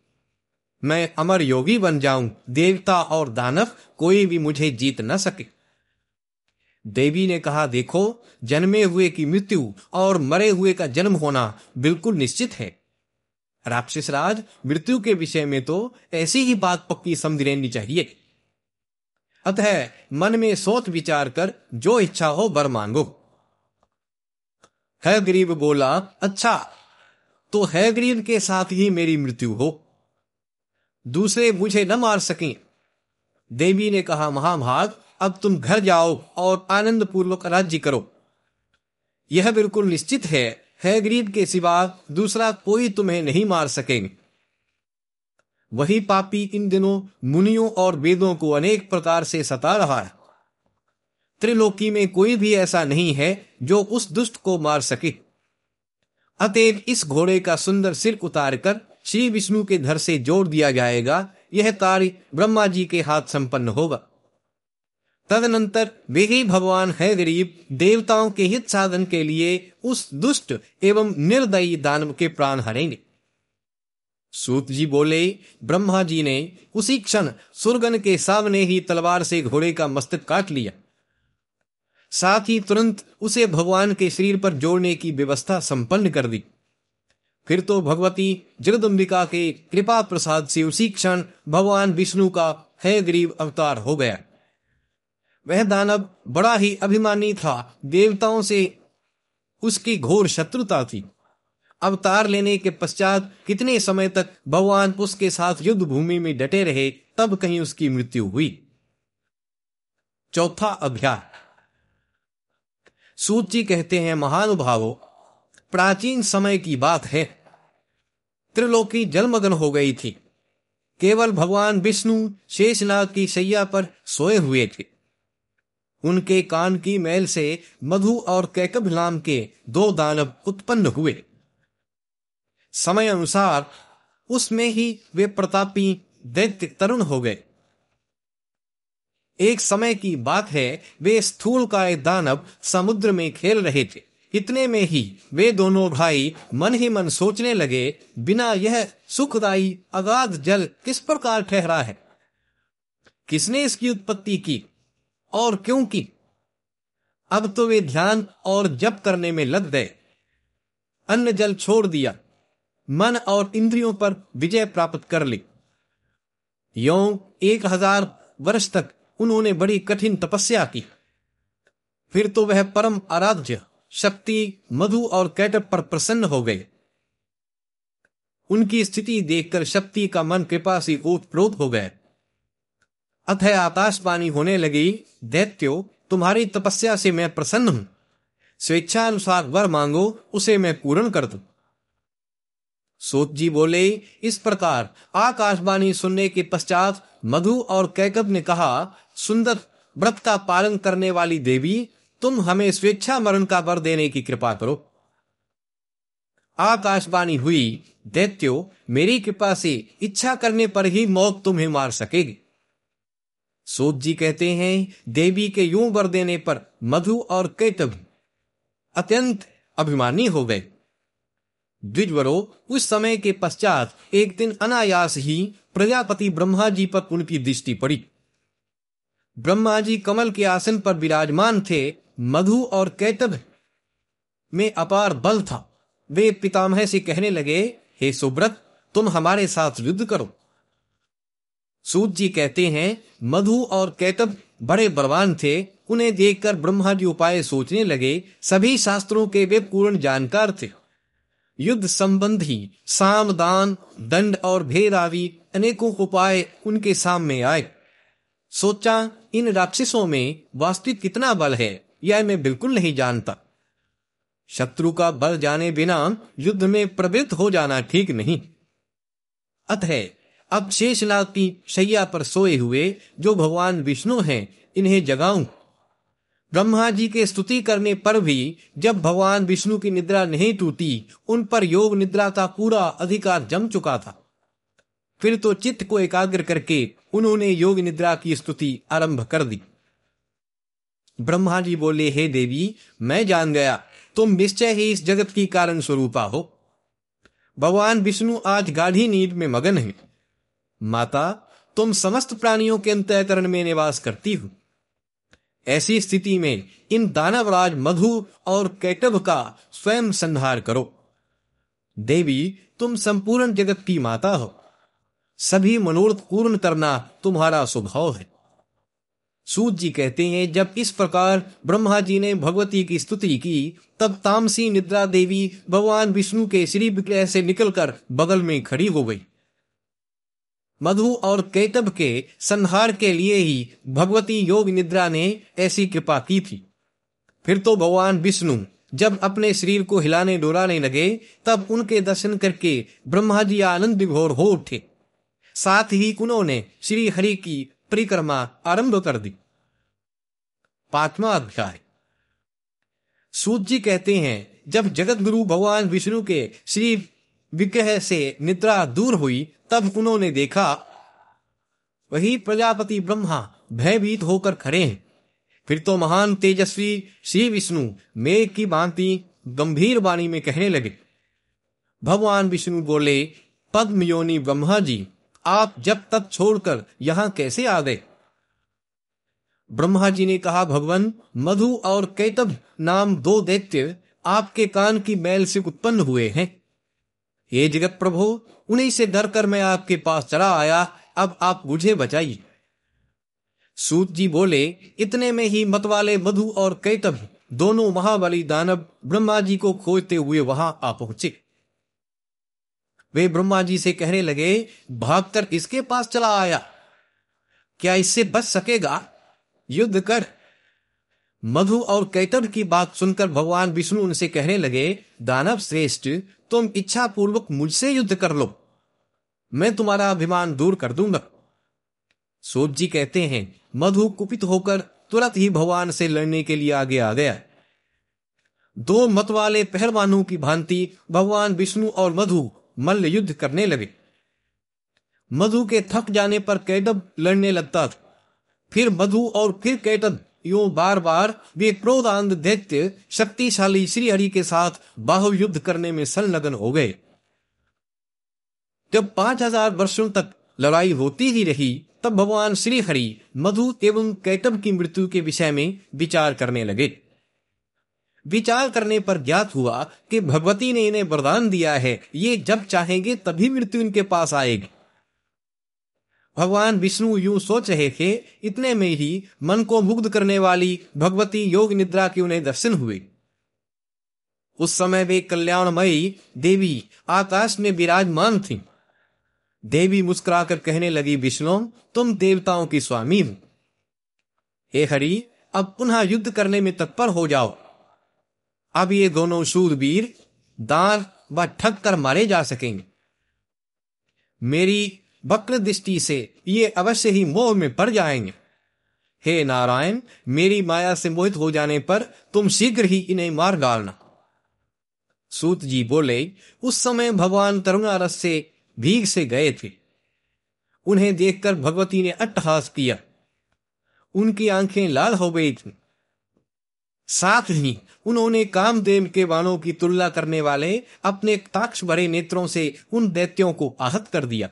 मैं अमर योगी बन जाऊँ, देवता और दानव कोई भी मुझे जीत न सके। देवी ने कहा, देखो, जन्मे हुए की मृत्यु और मरे हुए का जन्म होना बिल्कुल निश्चित है। राक्षस राज, मृत्यु के विषय में तो ऐसी ही बात पक्की समझ लेनी चाहिए। अतः मन में सोच विचार कर, जो इच्छा हो बर मांगो। है गरीब बोला अच्छा तो है गरीब के साथ ही मेरी मृत्यु हो। दूसरे मुझे न मार सकें। देवी ने कहा, महाभाग, अब तुम घर जाओ और आनंद पूर्वक राज्य करो। यह बिल्कुल निश्चित है है गरीब के सिवा दूसरा कोई तुम्हें नहीं मार सकेंगे वही पापी इन दिनों मुनियों और वेदों को अनेक प्रकार से सता रहा है। त्रिलोकी में कोई भी ऐसा नहीं है जो उस दुष्ट को मार सके। अतएव इस घोड़े का सुंदर सिर उतार कर श्री विष्णु के धर से जोड़ दिया जाएगा। यह कार्य ब्रह्मा जी के हाथ संपन्न होगा। तदनंतर वे ही भगवान है गरीब देवताओं के हित साधन के लिए उस दुष्ट एवं निर्दयी दानव के प्राण हरेंगे। सूत जी बोले, ब्रह्मा जी ने उसी क्षण सुरगन के सामने ही तलवार से घोड़े का मस्तक काट लिया। साथ ही तुरंत उसे भगवान के शरीर पर जोड़ने की व्यवस्था संपन्न कर दी। फिर तो भगवती जगदम्बिका के कृपा प्रसाद से उसी क्षण भगवान विष्णु का है गरीब अवतार हो गया। वह दानव बड़ा ही अभिमानी था। देवताओं से उसकी घोर शत्रुता थी। अवतार लेने के पश्चात कितने समय तक भगवान उसके साथ युद्ध भूमि में डटे रहे, तब कहीं उसकी मृत्यु हुई। चौथा अध्याय। सूत जी कहते हैं, महानुभावो, प्राचीन समय की बात है। त्रिलोकी जलमग्न हो गई थी। केवल भगवान विष्णु शेषनाग की सैया पर सोए हुए थे। उनके कान की मैल से मधु और कैकब नाम के दो दानव उत्पन्न हुए। समय अनुसार उसमें ही वे प्रतापी, दैत्य, तरुण हो गए। एक समय की बात है, वे स्थूल काय दानव समुद्र में खेल रहे थे। इतने में ही वे दोनों भाई मन ही मन सोचने लगे, बिना यह सुखदाई अगाध जल किस प्रकार ठहरा है? किसने इसकी उत्पत्ति की और क्यों की? अब तो वे ध्यान और जप करने में लग गए। अन्न जल छोड़ दिया। मन और इंद्रियों पर विजय प्राप्त कर ली। यो एक हज़ार वर्ष तक उन्होंने बड़ी कठिन तपस्या की। फिर तो वह परम आराध्य, शक्ति, मधु और कैटअप पर प्रसन्न हो गए। उनकी स्थिति देखकर शक्ति का मन कृपा से ओतप्रोत हो गए अतः आकाशवाणी होने लगी, दैत्यो, तुम्हारी तपस्या से मैं प्रसन्न हूँ। स्वेच्छानुसार वर मांगो, उसे मैं पूर्ण कर दू। सोत जी बोले, इस प्रकार आकाशवाणी सुनने के पश्चात मधु और कैकब ने कहा सुंदर व्रत का पालन करने वाली देवी, तुम हमें स्वेच्छा मरण का वर देने की कृपा करो। आकाशवाणी हुई, दैत्यो, मेरी कृपा से इच्छा करने पर ही मौत तुम्हें मार सकेगी। सोत जी कहते हैं, देवी के यूँ वर देने पर मधु और कैतव अत्यंत अभिमानी हो गए। द्विजवरो, उस समय के पश्चात एक दिन अनायास ही प्रजापति ब्रह्मा जी पर उनकी दृष्टि पड़ी। ब्रह्मा जी कमल के आसन पर विराजमान थे, मधु और कैतब में अपार बल था। वे पितामह से कहने लगे, हे सुब्रत तुम हमारे साथ युद्ध करो। सूत जी कहते हैं, मधु और कैतब बड़े बलवान थे। उन्हें देखकर ब्रह्मा जी उपाय सोचने लगे। सभी शास्त्रों के वे पूर्ण जानकार थे। युद्ध संबंधी साम, दान, दंड और भेद आदि अनेकों उपाय उनके सामने आए। सोचा, इन राक्षसों में वास्तविक कितना बल है, यह मैं बिल्कुल नहीं जानता। शत्रु का बल जाने बिना युद्ध में प्रवृत्त हो जाना ठीक नहीं। अतः, अब शेषनाग की शैया पर सोए हुए जो भगवान विष्णु हैं, इन्हें जगाऊं। ब्रह्मा जी के स्तुति करने पर भी जब भगवान विष्णु की निद्रा नहीं टूटी, उन पर योग निद्रा का पूरा अधिकार जम चुका था। फिर तो चित्त को एकाग्र करके उन्होंने योग निद्रा की स्तुति आरंभ कर दी। ब्रह्मा जी बोले, हे देवी, मैं जान गया, तुम निश्चय ही इस जगत की कारण स्वरूपा हो। भगवान विष्णु आज गाढ़ी नींद में मगन है। माता, तुम समस्त प्राणियों के अंतकरण में निवास करती हो। ऐसी स्थिति में इन दानवराज मधु और कैटव का स्वयं संहार करो। देवी, तुम संपूर्ण जगत की माता हो। सभी मनोरथ पूर्ण करना तुम्हारा स्वभाव है। सूत जी कहते हैं, जब इस प्रकार ब्रह्मा जी ने भगवती की स्तुति की, तब तामसी निद्रा देवी भगवान विष्णु के श्री विग्रह से निकलकर बगल में खड़ी हो गई। मधु और कैतब के संहार के लिए ही भगवती योग निद्रा ने ऐसी कृपा की थी। फिर तो भगवान विष्णु जब अपने शरीर को हिलाने डोलाने लगे, तब उनके दर्शन करके ब्रह्मा जी आनंद विभोर हो उठे। साथ ही उन्होंने श्री हरि की परिक्रमा आरंभ कर दी। पांचवा अध्याय। सूत जी कहते हैं, जब जगत गुरु भगवान विष्णु के श्री विग्रह से निद्रा दूर हुई, तब उन्होंने देखा, वही प्रजापति ब्रह्मा भयभीत होकर खड़े हैं। फिर तो महान तेजस्वी श्री विष्णु मेघ की भांति गंभीर वाणी में कहने लगे। भगवान विष्णु बोले पद्म योनि ब्रह्मा जी आप जब तक छोड़कर यहाँ कैसे आ गए? ब्रह्मा जी ने कहा, भगवान, मधु और कैतब नाम दो दैत्य आपके कान की मैल से उत्पन्न हुए हैं। ये जगत प्रभु, उन्हीं से डर कर मैं आपके पास चला आया। अब आप मुझे बचाइए। सूत जी बोले, इतने में ही मतवाले मधु और कैतब, दोनों महाबली दानव ब्रह्मा जी को खोजते हुए वहाँ आ पहुँचे। वे ब्रह्मा जी से कहने लगे, भागकर इसके पास चला आया? क्या इससे बच सकेगा? युद्ध कर। मधु और कैटर की बात सुनकर भगवान विष्णु उनसे कहने लगे, दानव श्रेष्ठ, तुम इच्छा पूर्वक मुझसे युद्ध कर लो। मैं तुम्हारा अभिमान दूर कर दूँगा। सोच जी कहते हैं, मधु कुपित होकर तुरंत ही भगवान से लड़ने के लिए आगे आ गया। दो मत वाले पहलवानों की भांति भगवान विष्णु और मधु मल्ल युद्ध करने लगे। मधु के थक जाने पर कैटब लड़ने लगता था। फिर मधु और फिर कैटब यूँ बार बार वे क्रोधांध दैत्य शक्तिशाली श्री हरि के साथ बाहु युद्ध करने में संलग्न हो गए। जब पाँच हज़ार वर्षों तक लड़ाई होती ही रही, तब भगवान श्री हरि मधु एवं कैटब की मृत्यु के विषय में विचार करने लगे। विचार करने पर ज्ञात हुआ कि भगवती ने इन्हें वरदान दिया है। ये जब चाहेंगे, तभी मृत्यु इनके पास आएगी। भगवान विष्णु यूँ सोच रहे थे, इतने में ही मन को मुग्ध करने वाली भगवती योग निद्रा के उन्हें दर्शन हुए। उस समय वे कल्याणमयी देवी आकाश में विराजमान थी। देवी मुस्कुराकर कहने लगी, विष्णु, तुम देवताओं की स्वामी हो। हे हरि, अब पुनः युद्ध करने में तत्पर हो जाओ। अब ये दोनों शूरवीर दान व ठग कर मारे जा सकेंगे। मेरी वक्र दृष्टि से ये अवश्य ही मोह में पड़ जाएँगे। हे नारायण, मेरी माया से मोहित हो जाने पर तुम शीघ्र ही इन्हें मार डालना। सूत जी बोले, उस समय भगवान तरुणारस से भीग से गए थे। उन्हें देखकर भगवती ने अट्टहास किया। उनकी आँखें लाल हो गई थी। साथ ही उन्होंने कामदेव के बाणों की तुलना करने वाले अपने ताक्ष भरे नेत्रों से उन दैत्यों को आहत कर दिया।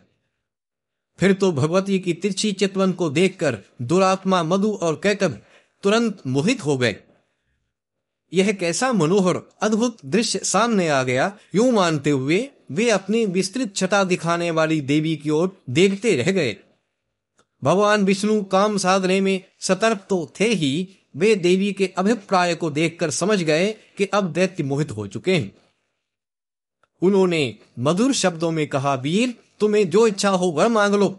फिर तो भगवती की तिरछी चितवन को देखकर दुरात्मा मधु और कैकब तुरंत मोहित हो गए। यह कैसा मनोहर, अद्भुत दृश्य सामने आ गया, यूँ मानते हुए वे अपनी विस्तृत छटा दिखाने वाली देवी की ओर देखते रह गए। भगवान विष्णु काम साधने में सतर्क तो थे ही वे देवी के अभिप्राय को देखकर समझ गए कि अब दैत्य मोहित हो चुके हैं। उन्होंने मधुर शब्दों में कहा, वीर, तुम्हें जो इच्छा हो वर मांग लो।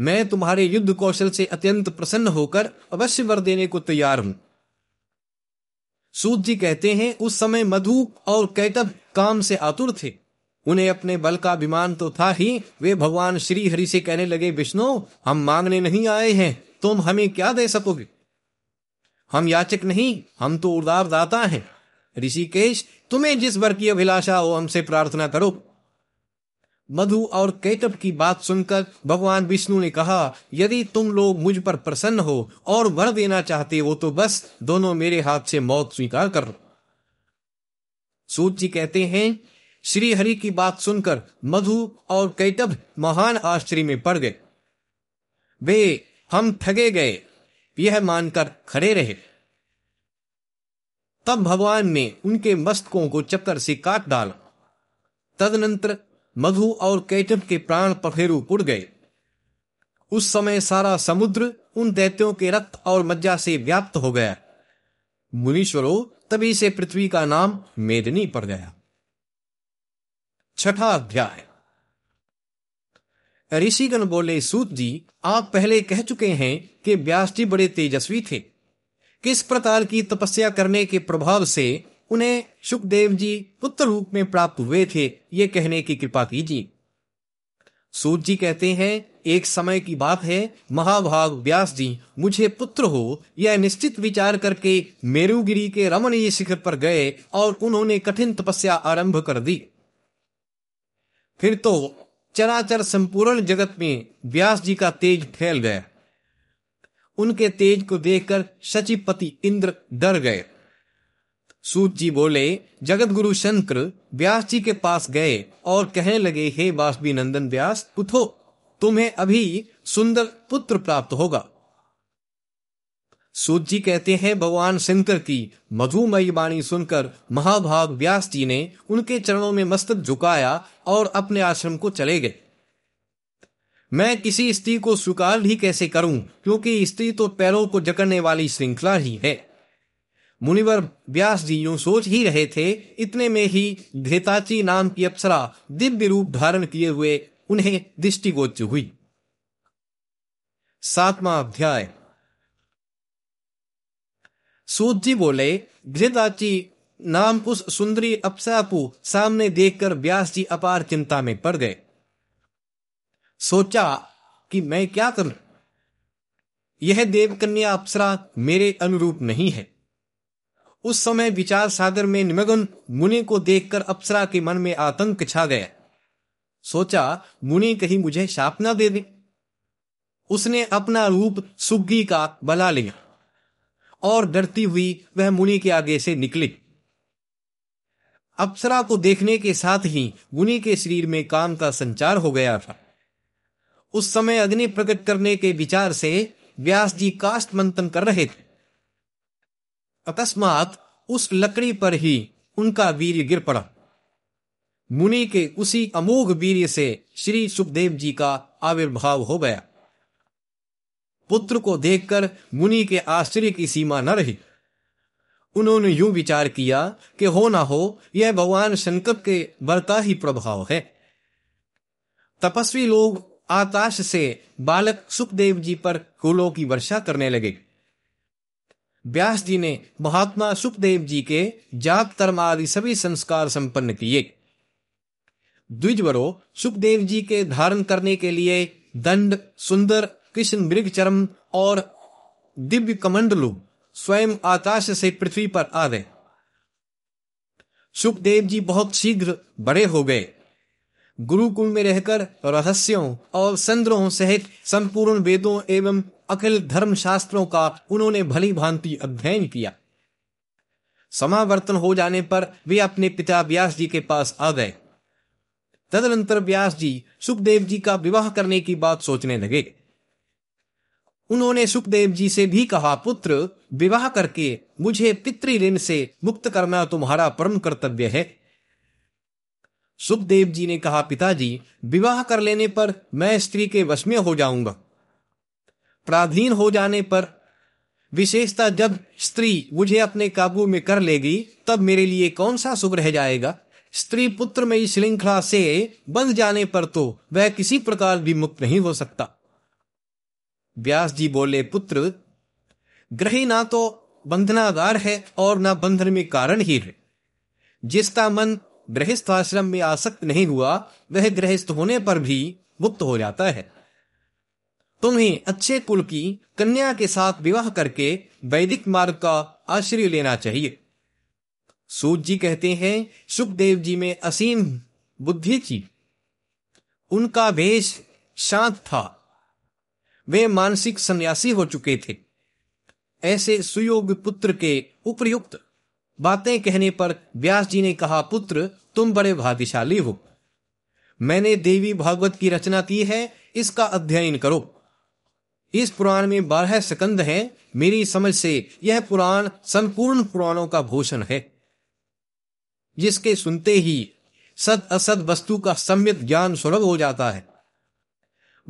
मैं तुम्हारे युद्ध कौशल से अत्यंत प्रसन्न होकर अवश्य वर देने को तैयार हूँ। सूद जी कहते हैं, उस समय मधु और कैटब काम से आतुर थे। उन्हें अपने बल का अभिमान तो था ही। वे भगवान श्री हरि से कहने लगे, विष्णु, हम मांगने नहीं आए हैं। तुम हमें क्या दे सकोगे? हम याचक नहीं, हम तो उदार दाता हैं। ऋषिकेश, तुम्हें जिस वर की अभिलाषा हो, हमसे प्रार्थना करो। मधु और कैटब की बात सुनकर भगवान विष्णु ने कहा, यदि तुम लोग मुझ पर प्रसन्न हो और वर देना चाहते हो तो बस दोनों मेरे हाथ से मौत स्वीकार कर। सूत जी कहते हैं, श्री हरि की बात सुनकर मधु और कैटभ महान आश्चर्य में पड़ गए। वे हम ठगे गए। यह मानकर खड़े रहे। तब भगवान ने उनके मस्तकों को चक्कर से काट डाला। तदनंतर मधु और कैटब के प्राण पखेरु उड़ गए। उस समय सारा समुद्र उन दैत्यों के रक्त और मज्जा से व्याप्त हो गया। मुनीश्वरों, तभी से पृथ्वी का नाम मेदनी पड़ गया। छठा अध्याय। ऋषिगण बोले, सूत जी, आप पहले कह चुके हैं कि व्यास जी बड़े तेजस्वी थे। किस प्रकार की तपस्या करने के प्रभाव से उन्हें सुखदेव जी पुत्र रूप में प्राप्त हुए थे, ये कहने की कृपा कीजिए। सूत जी कहते हैं, एक समय की बात है, महाभाग व्यास जी मुझे पुत्र हो, यह निश्चित विचार करके मेरुगिरी के रमणीय शिखर पर गए और उन्होंने कठिन तपस्या आरंभ कर दी। फिर तो चराचर संपूर्ण जगत में व्यास जी का तेज फैल गया। उनके तेज को देखकर सचिपति इंद्र डर गए। सूत जी बोले जगत गुरु शंकर, व्यास जी के पास गए और कहने लगे, हे वासवी नंदन व्यास, उठो, तुम्हें अभी सुंदर पुत्र प्राप्त होगा। सूत जी कहते हैं, भगवान शंकर की मधुमयी वाणी सुनकर महाभाग व्यास जी ने उनके चरणों में मस्तक झुकाया और अपने आश्रम को चले गए। मैं किसी स्त्री को स्वीकार ही कैसे करूँ, क्योंकि स्त्री तो पैरों को जकड़ने वाली श्रृंखला ही है? मुनिवर व्यास जी यूँ सोच ही रहे थे, इतने में ही धेताची नाम की अप्सरा दिव्य रूप धारण किए हुए उन्हें दृष्टिगोच हुई। सातवां अध्याय। सूत जी बोले घृताची नाम उस सुंदरी अप्सरा को सामने देखकर व्यास जी अपार चिंता में पड़ गए। सोचा कि मैं क्या करूँ? यह देवकन्या अप्सरा मेरे अनुरूप नहीं है। उस समय विचार सागर में निमग्न मुनि को देखकर अप्सरा के मन में आतंक छा गया। सोचा, मुनि कहीं मुझे शाप ना दे दे। उसने अपना रूप सुग्गी का बला लिया। और डरती हुई वह मुनि के आगे से निकली। अप्सरा को देखने के साथ ही मुनि के शरीर में काम का संचार हो गया था। उस समय अग्नि प्रकट करने के विचार से व्यास जी काष्ट मंथन कर रहे थे। अकस्मात उस लकड़ी पर ही उनका वीर गिर पड़ा। मुनि के उसी अमोघ वीर से श्री सुखदेव जी का आविर्भाव हो गया। पुत्र को देखकर मुनि के आश्चर्य की सीमा न रही। उन्होंने यूँ विचार किया कि हो ना हो, यह भगवान शंकर के बरता ही प्रभाव है। तपस्वी लोग आकाश से बालक सुखदेव जी पर फूलों की वर्षा करने लगे। व्यास जी ने महात्मा सुखदेव जी के जाप कर्म आदि सभी संस्कार संपन्न किए। द्विजवरो सुखदेव जी के धारण करने के लिए दंड, सुंदर कृष्ण मृग चरम और दिव्य कमंडलु स्वयं आकाश से पृथ्वी पर आ गए। सुखदेव जी बहुत शीघ्र बड़े हो गए। गुरुकुल में रहकर रहस्यों और संग्रहों सहित संपूर्ण वेदों एवं अखिल धर्म शास्त्रों का उन्होंने भली भांति अध्ययन किया। समावर्तन हो जाने पर वे अपने पिता व्यास जी के पास आ गए। तदनंतर व्यास जी सुखदेव जी का विवाह करने की बात सोचने लगे। उन्होंने सुखदेव जी से भी कहा, पुत्र, विवाह करके मुझे पितृ से मुक्त करना तुम्हारा परम कर्तव्य है। सुखदेव जी ने कहा, पिताजी, विवाह कर लेने पर मैं स्त्री के वश में हो जाऊँगा। प्राधीन हो जाने पर विशेषता जब स्त्री मुझे अपने काबू में कर लेगी, तब मेरे लिए कौन सा सुख रह जाएगा? स्त्री पुत्र में श्रृंखला से बंध जाने पर तो वह किसी प्रकार भी मुक्त नहीं हो सकता। व्यास जी बोले, पुत्र, ग्रही ना तो बंधनागार है और ना बंधन में कारण ही है। जिसका मन गृहस्थ आश्रम में आसक्त नहीं हुआ, वह गृहस्थ होने पर भी मुक्त हो जाता है। तुम्हें अच्छे कुल की कन्या के साथ विवाह करके वैदिक मार्ग का आश्रय लेना चाहिए। सूत जी कहते हैं, सुखदेव जी में असीम बुद्धि थी। उनका वेश शांत था। वे मानसिक सन्यासी हो चुके थे। ऐसे सुयोग पुत्र के उपयुक्त बातें कहने पर व्यास जी ने कहा, पुत्र, तुम बड़े भाग्यशाली हो। मैंने देवी भागवत की रचना की है, इसका अध्ययन करो। इस पुराण में बारह सकंद हैं। मेरी समझ से यह पुराण संपूर्ण पुराणों का भूषण है। जिसके सुनते ही सद असद वस्तु का सम्यक ज्ञान सुलभ हो जाता है।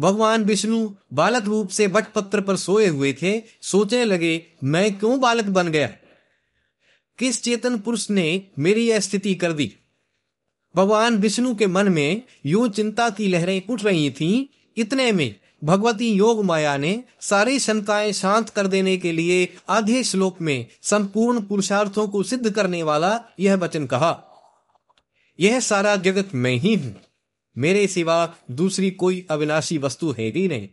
भगवान विष्णु बालक रूप से वट पत्र पर सोए हुए थे, सोचने लगे, मैं क्यों बालक बन गया? किस चेतन पुरुष ने मेरी यह स्थिति कर दी? भगवान विष्णु के मन में यूँ चिंता की लहरें उठ रही थीं, इतने में भगवती योग माया ने सारी शंकाएँ शांत कर देने के लिए आधे श्लोक में संपूर्ण पुरुषार्थों को सिद्ध करने वाला यह वचन कहा। यह सारा जगत मैं ही हूँ। मेरे सिवा दूसरी कोई अविनाशी वस्तु है ही नहीं।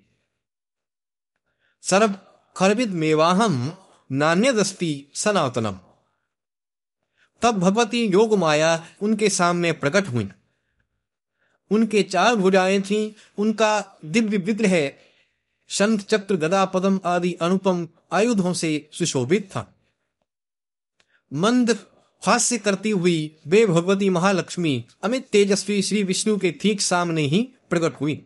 सर्व खरबिद मेवाहम नान्यदस्ती सनातनम। तब भगवती योग माया उनके सामने प्रकट हुई। उनके चार भुजाएँ थीं, उनका दिव्य विग्रह शंख चक्र गदा पदम आदि अनुपम आयुधों से सुशोभित था। मंद हास्य करती हुई वे भगवती महालक्ष्मी अमित तेजस्वी श्री विष्णु के ठीक सामने ही प्रकट हुई।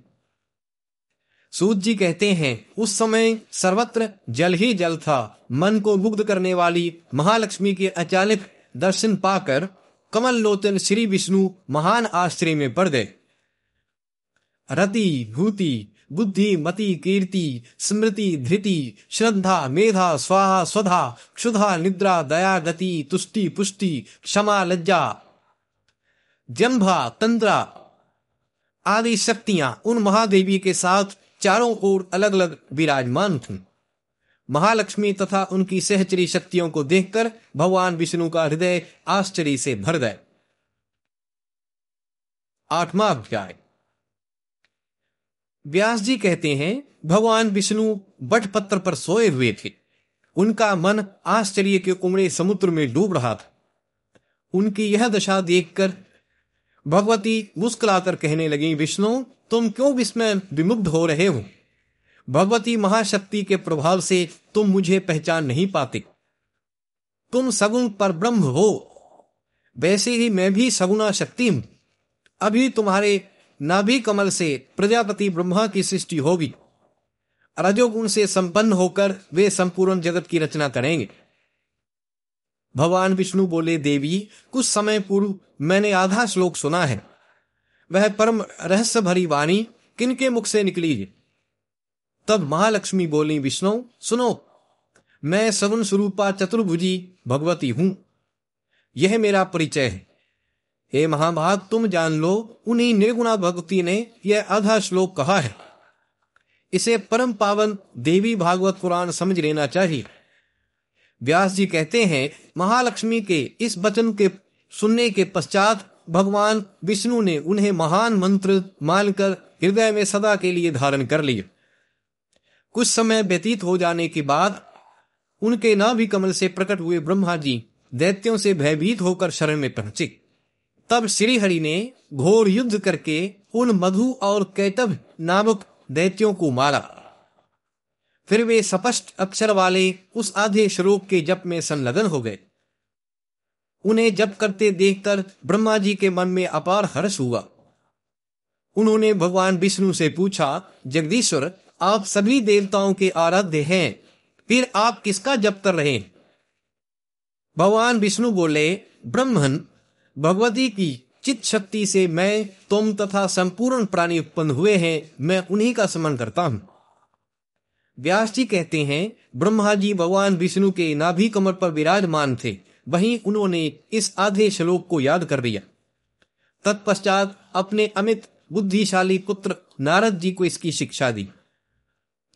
सूत जी कहते हैं, उस समय सर्वत्र जल ही जल था। मन को मुग्ध करने वाली महालक्ष्मी के अचानक दर्शन पाकर कमल लोचन श्री विष्णु महान आश्चर्य में पड़ गए। रति, भूति बुद्धि, मति, कीर्ति, स्मृति, धृति, श्रद्धा, मेधा, स्वाहा, स्वधा, क्षुधा, निद्रा, दया, गति, तुष्टि, पुष्टि, क्षमा, लज्जा जम्भा तंत्रा आदि शक्तियाँ उन महादेवी के साथ चारों ओर अलग अलग विराजमान थी। महालक्ष्मी तथा उनकी सहचरी शक्तियों को देखकर भगवान विष्णु का हृदय आश्चर्य से भर गए। आठवां अध्याय। व्यास जी कहते हैं, भगवान विष्णु बट पत्र पर सोए हुए थे। उनका मन आश्चर्य के उमड़े समुद्र में डूब रहा था। उनकी यह दशा देखकर भगवती मुस्कुराकर कहने लगी, विष्णु, तुम क्यों विस्मय विमुग्ध हो रहे हो? भगवती महाशक्ति के प्रभाव से तुम मुझे पहचान नहीं पाते। तुम सगुण पर ब्रह्म हो। वैसे ही मैं भी सगुणा शक्ति हूँ। अभी तुम्हारे नाभि कमल से प्रजापति ब्रह्मा की सृष्टि होगी। रजोगुण से संपन्न होकर वे संपूर्ण जगत की रचना करेंगे। भगवान विष्णु बोले, देवी, कुछ समय पूर्व मैंने आधा श्लोक सुना है। वह परम रहस्य भरी वाणी किनके मुख से निकली तब महालक्ष्मी बोली, विष्णु, सुनो, मैं सगुन स्वरूपा चतुर्भुजी भगवती हूँ। यह मेरा परिचय है। हे महाभाग, तुम जान लो, उन्हीं निर्गुणा भगवती ने यह आधा श्लोक कहा है। इसे परम पावन देवी भागवत पुराण समझ लेना चाहिए। व्यास जी कहते हैं, महालक्ष्मी के इस वचन के सुनने के पश्चात भगवान विष्णु ने उन्हें महान मंत्र मानकर हृदय में सदा के लिए धारण कर लिए। कुछ समय व्यतीत हो जाने के बाद उनके नाभि कमल से प्रकट हुए ब्रह्मा जी दैत्यों से भयभीत होकर शरण में पहुँचे। तब श्रीहरि ने घोर युद्ध करके उन मधु और कैटभ नामक दैत्यों को मारा। फिर वे स्पष्ट अक्षर वाले उस आधे श्लोक के जप में संलग्न हो गए। उन्हें जप करते देखकर ब्रह्मा जी के मन में अपार हर्ष हुआ। उन्होंने भगवान विष्णु से पूछा, जगदीश्वर, आप सभी देवताओं के आराध्य हैं, फिर आप किसका जप कर रहे हैं? भगवान विष्णु बोले, ब्रह्मन भगवती की चित शक्ति से मैं, तुम तथा संपूर्ण प्राणी उत्पन्न हुए हैं, मैं उन्हीं का स्मरण करता हूँ। व्यास जी कहते हैं, ब्रह्मा जी भगवान विष्णु के नाभि कमर पर विराजमान थे, वहीं उन्होंने इस आधे श्लोक को याद कर लिया। तत्पश्चात अपने अमित, बुद्धिशाली पुत्र नारद जी को इसकी शिक्षा दी।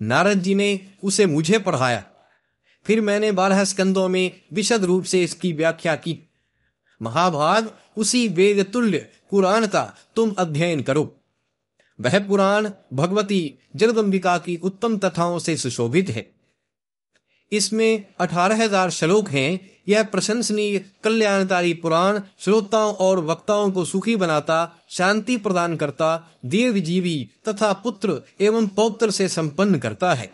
नारद जी ने उसे मुझे पढ़ाया। फिर मैंने बारह स्कंदों में विशद रूप से इसकी व्याख्या की। महाभाग, उसी वेद तुल्य कुरान का तुम अध्ययन करो। वह पुराण भगवती जगदम्बिका की उत्तम कथाओं से सुशोभित है। इसमें अठारह हज़ार श्लोक हैं, यह प्रशंसनीय, कल्याणकारी पुराण श्रोताओं और वक्ताओं को सुखी बनाता, शांति प्रदान करता, दीर्घजीवी तथा पुत्र एवं पौत्र से संपन्न करता है।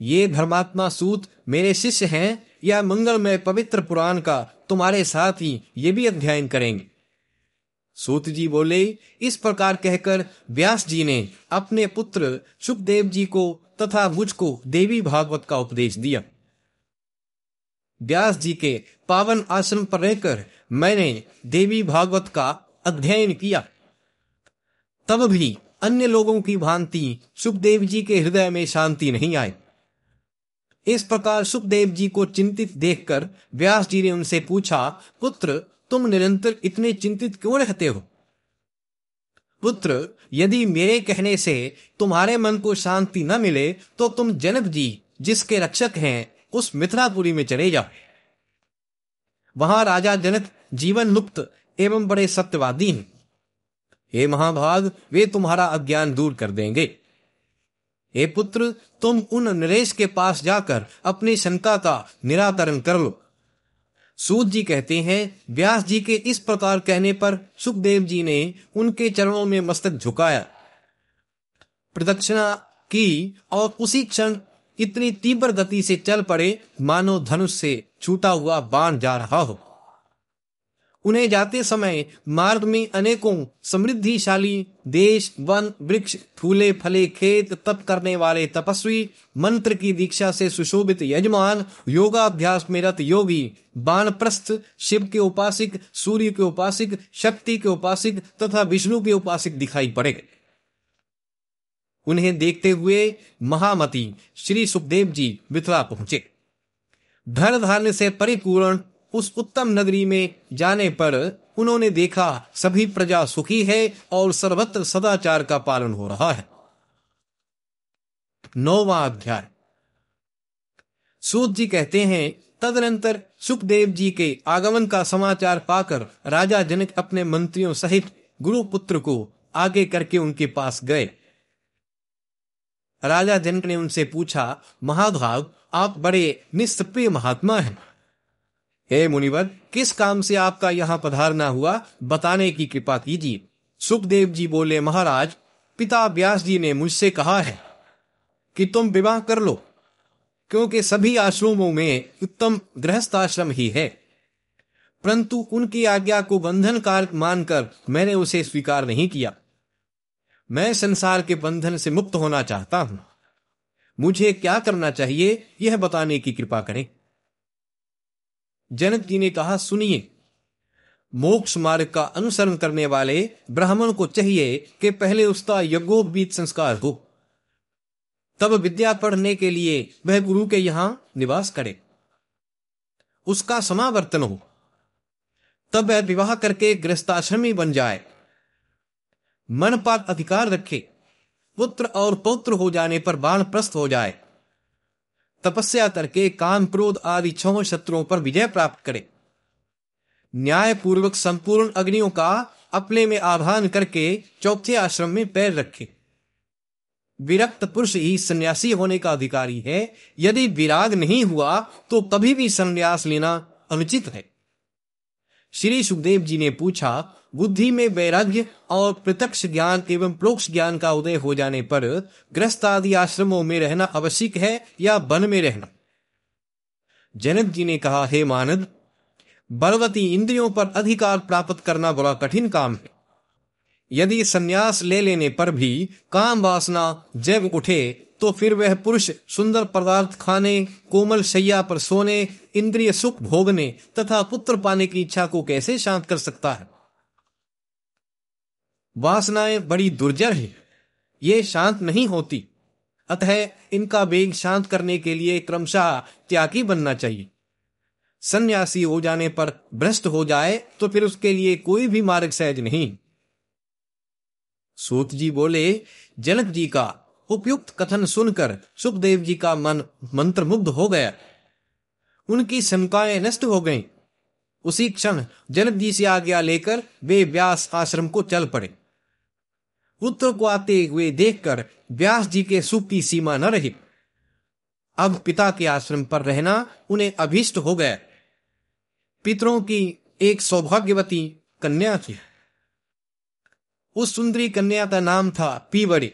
ये धर्मात्मा सूत मेरे शिष्य हैं यह मंगलमय पवित्र पुराण का तुम्हारे साथ ही ये भी अध्ययन करेंगे। सूत जी बोले, इस प्रकार कहकर व्यास जी ने अपने पुत्र सुखदेव जी को तथा मुझको देवी भागवत का उपदेश दिया। व्यास जी के पावन आश्रम पर रहकर मैंने देवी भागवत का अध्ययन किया। तब भी अन्य लोगों की भांति सुखदेव जी के हृदय में शांति नहीं आई। इस प्रकार सुखदेव जी को चिंतित देखकर व्यास जी ने उनसे पूछा, पुत्र, तुम निरंतर इतने चिंतित क्यों रहते हो? पुत्र, यदि मेरे कहने से तुम्हारे मन को शांति न मिले तो तुम जनक जी, जिसके रक्षक हैं, उस मिथिलापुरी में चले जाओ। वहाँ राजा जनक जीवन लुप्त एवं बड़े सत्यवादी हैं। हे महाभाग, वे तुम्हारा अज्ञान दूर कर देंगे। हे पुत्र, तुम उन नरेश के पास जाकर अपनी शंका का निराकरण कर लो। सूत जी कहते हैं, व्यास जी के इस प्रकार कहने पर सुखदेव जी ने उनके चरणों में मस्तक झुकाया। प्रदक्षिणा की और उसी क्षण इतनी तीव्र गति से चल पड़े मानो धनुष से छूटा हुआ बाण जा रहा हो। उन्हें जाते समय मार्ग में अनेकों समृद्धिशाली देश, वन, वृक्ष, फूले, फले, खेत तप करने वाले तपस्वी मंत्र की दीक्षा से सुशोभित यजमान योगाभ्यास में रत योगी, बाणप्रस्थ, शिव के उपासिक, सूर्य के उपासिक, शक्ति के उपासिक तथा विष्णु के उपासिक दिखाई पड़े। उन्हें देखते हुए महामती श्री सुखदेव जी मिथिला पहुँचे। धन धान्य से परिपूर्ण उस उत्तम नगरी में जाने पर उन्होंने देखा सभी प्रजा सुखी है और सर्वत्र सदाचार का पालन हो रहा है। नौवा अध्याय। सूत जी कहते हैं, तदनंतर सुखदेव जी के आगमन का समाचार पाकर राजा जनक अपने मंत्रियों सहित गुरुपुत्र को आगे करके उनके पास गए। राजा जनक ने उनसे पूछा, महाभाग, आप बड़े निष्प्रिय महात्मा हैं। हे मुनिवर, किस काम से आपका यहाँ पधारना हुआ, बताने की कृपा कीजिए। सुखदेव जी बोले, महाराज, पिता व्यास जी ने मुझसे कहा है कि तुम विवाह कर लो, क्योंकि सभी आश्रमों में उत्तम गृहस्थ आश्रम ही है। परंतु उनकी आज्ञा को बंधन कारक मानकर मैंने उसे स्वीकार नहीं किया। मैं संसार के बंधन से मुक्त होना चाहता हूँ। मुझे क्या करना चाहिए, यह बताने की कृपा करें। जनक जी ने कहा, सुनिए, मोक्ष मार्ग का अनुसरण करने वाले ब्राह्मण को चाहिए कि पहले उसका यज्ञोपवीत संस्कार हो। तब विद्या पढ़ने के लिए वह गुरु के यहाँ निवास करे। उसका समावर्तन हो। तब वह विवाह करके गृहस्थाश्रमी बन जाए। मन पर अधिकार रखे। पुत्र और पौत्र हो जाने पर बाण प्रस्त हो जाए। तपस्या करके काम क्रोध आदि छह शत्रुओं पर विजय प्राप्त करे। न्याय पूर्वक संपूर्ण अग्नियों का अपने में आह्वान करके चौथे आश्रम में पैर रखे। विरक्त पुरुष ही सन्यासी होने का अधिकारी है। यदि विराग नहीं हुआ तो कभी भी सन्यास लेना अनुचित है। श्री सुखदेव जी ने पूछा, बुद्धि में वैराग्य और प्रत्यक्ष ज्ञान एवं प्रोक्ष ज्ञान का उदय हो जाने पर ग्रस्त आदि आश्रमों में रहना आवश्यक है या वन में रहना? जनक जी ने कहा, हे मानद बलवती इंद्रियों पर अधिकार प्राप्त करना बड़ा कठिन काम है। यदि संन्यास ले लेने पर भी काम वासना जब उठे तो फिर वह पुरुष सुंदर पदार्थ खाने, कोमल शैया पर सोने, इंद्रिय सुख भोगने तथा पुत्र पाने की इच्छा को कैसे शांत कर सकता है? वासनाएँ बड़ी दुर्जर है। ये शांत नहीं होती। अतः इनका वेग शांत करने के लिए क्रमशः त्यागी बनना चाहिए। सन्यासी हो जाने पर भ्रष्ट हो जाए तो फिर उसके लिए कोई भी मार्ग सहज नहीं। सूत जी बोले, जनक जी का उपयुक्त कथन सुनकर सुखदेव जी का मन मंत्र मुग्ध हो गया। उनकी शंकाएँ नष्ट हो गईं। उसी क्षण जनक जी से आज्ञा लेकर वे व्यास आश्रम को चल पड़े। पुत्र को आते हुए देखकर व्यास जी के सुख की सीमा न रही। अब पिता के आश्रम पर रहना उन्हें अभिष्ट हो गया। पितरों की एक सौभाग्यवती कन्या थी। उस सुंदरी कन्या का नाम था पीवड़ी।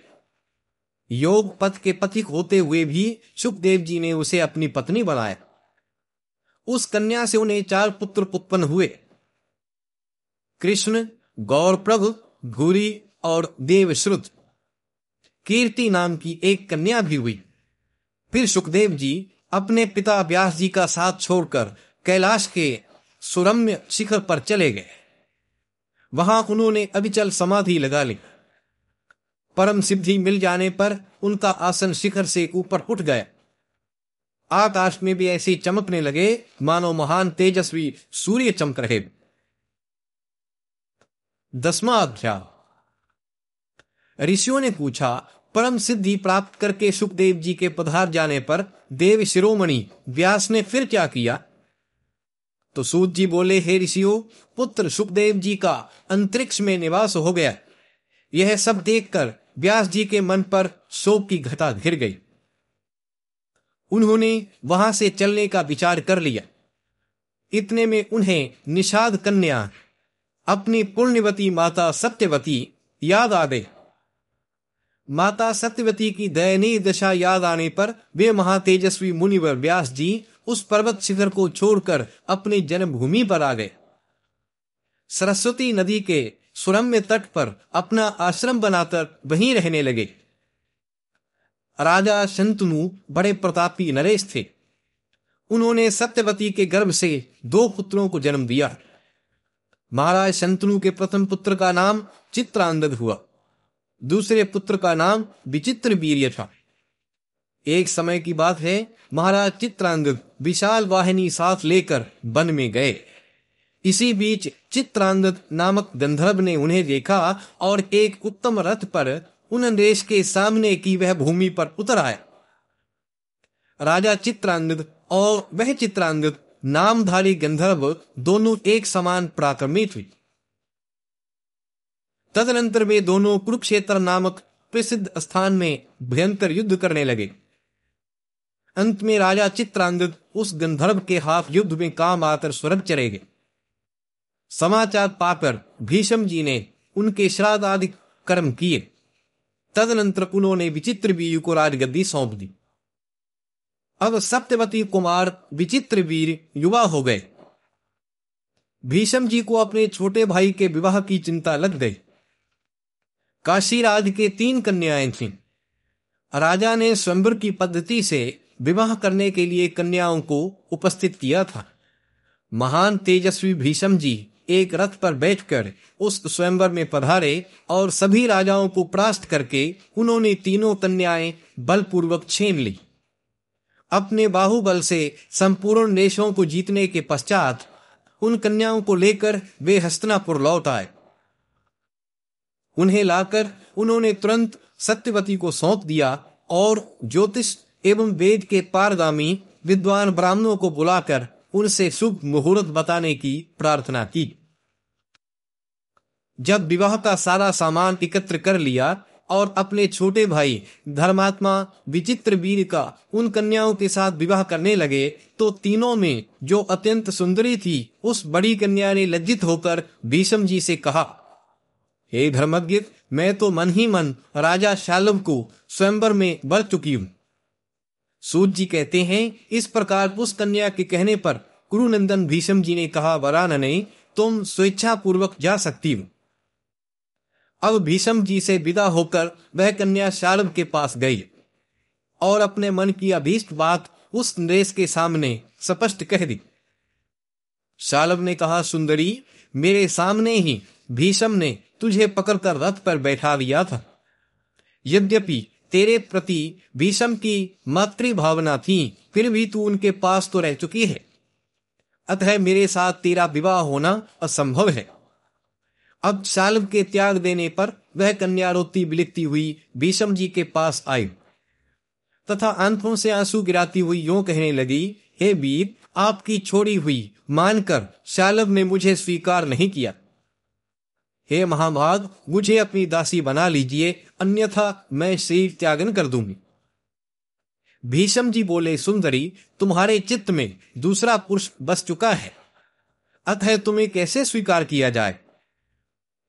योग पथ के पथिक होते हुए भी सुखदेव जी ने उसे अपनी पत्नी बनाया। उस कन्या से उन्हें चार पुत्र उत्पन्न हुए। कृष्ण, गौरप्रभ भूरी और देवश्रुत। कीर्ति नाम की एक कन्या भी हुई। फिर सुखदेव जी अपने पिता व्यास जी का साथ छोड़कर कैलाश के सुरम्य शिखर पर चले गए। वहाँ उन्होंने अभिचल समाधि लगा ली। परम सिद्धि मिल जाने पर उनका आसन शिखर से ऊपर उठ गया। आकाश में भी ऐसे चमकने लगे, मानो महान तेजस्वी सूर्य चमक रहे। दसवा अध्याय। ऋषियों ने पूछा, परम सिद्धि प्राप्त करके सुखदेव जी के पधार जाने पर देव शिरोमणि व्यास ने फिर क्या किया? तो सूत जी बोले, हे ऋषियों, पुत्र सुखदेव जी का अंतरिक्ष में निवास हो गया। यह सब देखकर व्यास जी के मन पर शोक की घटा घिर गई। उन्होंने वहाँ से चलने का विचार कर लिया। इतने में उन्हें निषाद कन्या, अपनी पुण्यवती माता सत्यवती याद आ गई। माता सत्यवती की दयनीय दशा याद आने पर वे महातेजस्वी मुनिवर व्यास जी उस पर्वत शिखर को छोड़कर अपनी जन्मभूमि पर आ गए। सरस्वती नदी के सुरम्य तट पर अपना आश्रम बनाकर वहीं रहने लगे। राजा शंतनु बड़े प्रतापी नरेश थे। उन्होंने सत्यवती के गर्भ से दो पुत्रों को जन्म दिया। महाराज शंतनु के प्रथम पुत्र का नाम चित्रांगद हुआ। दूसरे पुत्र का नाम विचित्र वीर्य था। एक समय की बात है, महाराज चित्रांगद विशाल वाहिनी साथ लेकर वन में गए। इसी बीच चित्रांगद नामक गंधर्व ने उन्हें देखा और एक उत्तम रथ पर उन देश के सामने की वह भूमि पर उतर आया। राजा चित्रांगद और वह चित्रांगद नामधारी गंधर्व दोनों एक समान पराक्रमित हुई। तदनंतर वे दोनों कुरुक्षेत्र नामक प्रसिद्ध स्थान में भयंकर युद्ध करने लगे। अंत में राजा चित्रांगद उस गंधर्व के हाथ युद्ध में काम आकर स्वर्ग चले गए। समाचार पाकर भीषम जी ने उनके श्राद्ध आदि कर्म किए। तदनंतर उन्होंने विचित्र वीर को राजगद्दी सौंप दी। अब सत्यवती कुमार विचित्र वीर युवा हो गए। भीषम जी को अपने छोटे भाई के विवाह की चिंता लग गई। काशीराज के तीन कन्याएँ थीं। राजा ने स्वयंवर की पद्धति से विवाह करने के लिए कन्याओं को उपस्थित किया था। महान तेजस्वी भीषम जी एक रथ पर बैठकर उस स्वयंवर में पधारे और सभी राजाओं को परास्त करके उन्होंने तीनों कन्याएँ बलपूर्वक छीन ली। अपने बाहुबल से संपूर्ण देशों को जीतने के पश्चात उन कन्याओं को लेकर वे हस्तनापुर लौट आए। उन्हें लाकर उन्होंने तुरंत सत्यवती को सौंप दिया और ज्योतिष एवं वेद के पारगामी विद्वान ब्राह्मणों को बुलाकर उनसे शुभ मुहूर्त बताने की प्रार्थना की। जब विवाह का सारा सामान एकत्र कर लिया और अपने छोटे भाई धर्मात्मा, विचित्र वीर का उन कन्याओं के साथ विवाह करने लगे तो तीनों में जो अत्यंत सुंदरी थी, उस बड़ी कन्या ने लज्जित होकर भीषम जी से कहा, हे धर्मज्ञ, मैं तो मन ही मन राजा शालव को स्वयंवर में बर चुकी हूँ। सूत जी कहते हैं, इस प्रकार उस कन्या के कहने पर कुरुनंदन भीषम जी ने कहा, वरानने, तुम स्वेच्छा पूर्वक जा सकती हो। अब भीषम जी से विदा होकर वह कन्या शारद के पास गई और अपने मन की अभीष्ट बात उस नरेश के सामने स्पष्ट कह दी। शालभ ने कहा, सुंदरी, मेरे सामने ही भीषम ने तुझे पकड़कर रथ पर बैठा दिया था। यद्यपि तेरे प्रति भीषम की मातृभावना थी, फिर भी तू उनके पास तो रह चुकी है। अतः मेरे साथ तेरा विवाह होना असंभव है। अब शाल्व के त्याग देने पर वह कन्या रोती बिलिकती हुई भीषम जी के पास आई। तथा आँखों से आँसू गिराती हुई यूँ कहने लगी, हे वीर, आपकी छोड़ी हुई मानकर शालव ने मुझे स्वीकार नहीं किया। हे महाभाग, मुझे अपनी दासी बना लीजिए, अन्यथा मैं शरीर त्यागन कर दूँगी। भीषम जी बोले, सुंदरी, तुम्हारे चित्त में दूसरा पुरुष बस चुका है। अतः तुम्हें कैसे स्वीकार किया जाए?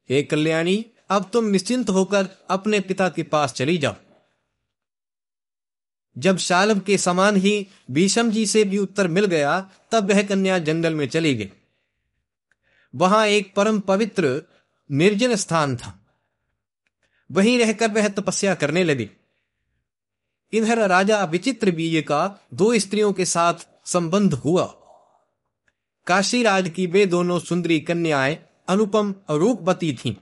हे कल्याणी, अब तुम निश्चिंत होकर अपने पिता के पास चली जाओ। जब शालभ के समान ही भीषम जी से भी उत्तर मिल गया, तब वह कन्या जंगल में चली गई। वहाँ एक परम पवित्र, निर्जन स्थान था। वहीं रहकर वह तपस्या करने लगी। इधर राजा विचित्र बीज का दो स्त्रियों के साथ संबंध हुआ। काशीराज की वे दोनों सुंदरी कन्याएँ अनुपम रूपवती थीं।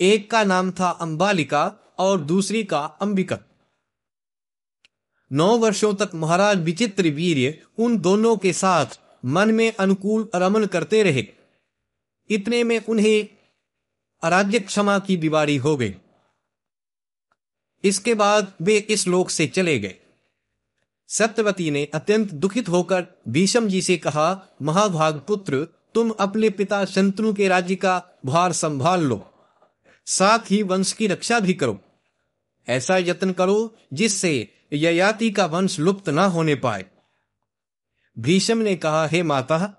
एक का नाम था अंबालिका और दूसरी का अंबिका। नौ वर्षों तक महाराज विचित्र वीर्य उन दोनों के साथ मन में अनुकूल रमन करते रहे। इतने में उन्हें अराज्य क्षमा की बीमारी हो गई। इसके बाद वे इस लोक से चले गए। सत्यवती ने अत्यंत दुखित होकर भीषम जी से कहा, महाभाग पुत्र, तुम अपने पिता शंतनु के राज्य का भार संभाल लो। साथ ही वंश की रक्षा भी करो। ऐसा यत्न करो जिससे ययाति का वंश लुप्त ना होने पाए। भीषम ने कहा, हे माता,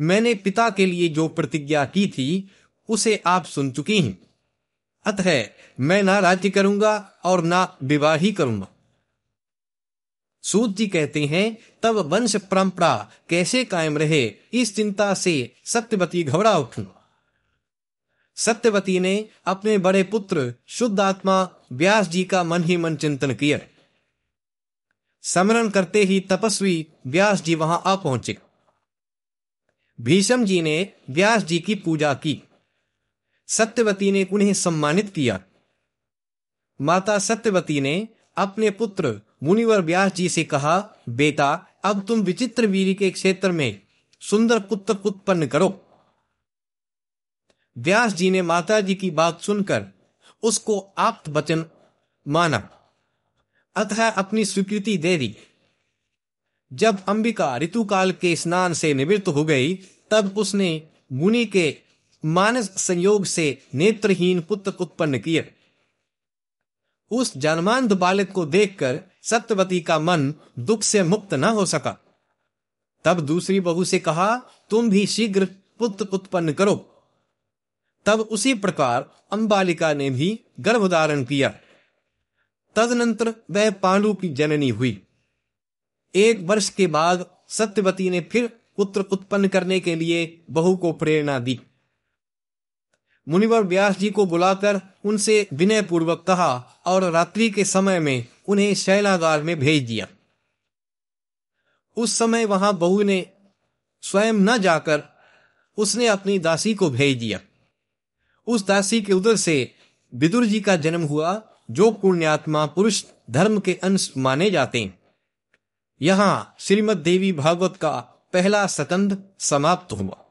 मैंने पिता के लिए जो प्रतिज्ञा की थी, उसे आप सुन चुकी हैं। अतः मैं ना राज्य करूँगा और ना विवाह ही करूँगा। सूत जी कहते हैं, तब वंश परंपरा कैसे कायम रहे, इस चिंता से सत्यवती घबरा उठी। सत्यवती ने अपने बड़े पुत्र शुद्ध आत्मा व्यास जी का मन ही मन चिंतन किया। स्मरण करते ही तपस्वी व्यास जी वहाँ आ पहुँचे। भीषम जी ने व्यास जी की पूजा की। सत्यवती ने उन्हें सम्मानित किया। माता सत्यवती ने अपने पुत्र मुनिवर व्यास जी से कहा, बेटा, अब तुम विचित्र वीर के क्षेत्र में सुंदर पुत्र उत्पन्न करो। व्यास जी ने माता जी की बात सुनकर उसको आप्त वचन माना। अतः अपनी स्वीकृति दे दी। जब अंबिका ऋतुकाल के स्नान से निवृत्त हो गई, तब उसने मुनि के मानस संयोग से नेत्रहीन पुत्र उत्पन्न किए। उस जन्मांध बालक को देखकर सत्यवती का मन दुख से मुक्त न हो सका। तब दूसरी बहू से कहा, तुम भी शीघ्र पुत्र उत्पन्न करो। तब उसी प्रकार अंबालिका ने भी गर्भ धारण किया। तदनंतर वह पांडु की जननी हुई। एक वर्ष के बाद सत्यवती ने फिर पुत्र उत्पन्न करने के लिए बहू को प्रेरणा दी। मुनिवर व्यास जी को बुलाकर उनसे विनय पूर्वक कहा और रात्रि के समय में उन्हें शैलागार में भेज दिया। उस समय वहाँ बहू ने स्वयं न जाकर उसने अपनी दासी को भेज दिया। उस दासी के उदर से विदुर जी का जन्म हुआ, जो पुण्यात्मा पुरुष धर्म के अंश माने जाते हैं। यहाँ श्रीमद देवी भागवत का पहला सतंध समाप्त हुआ।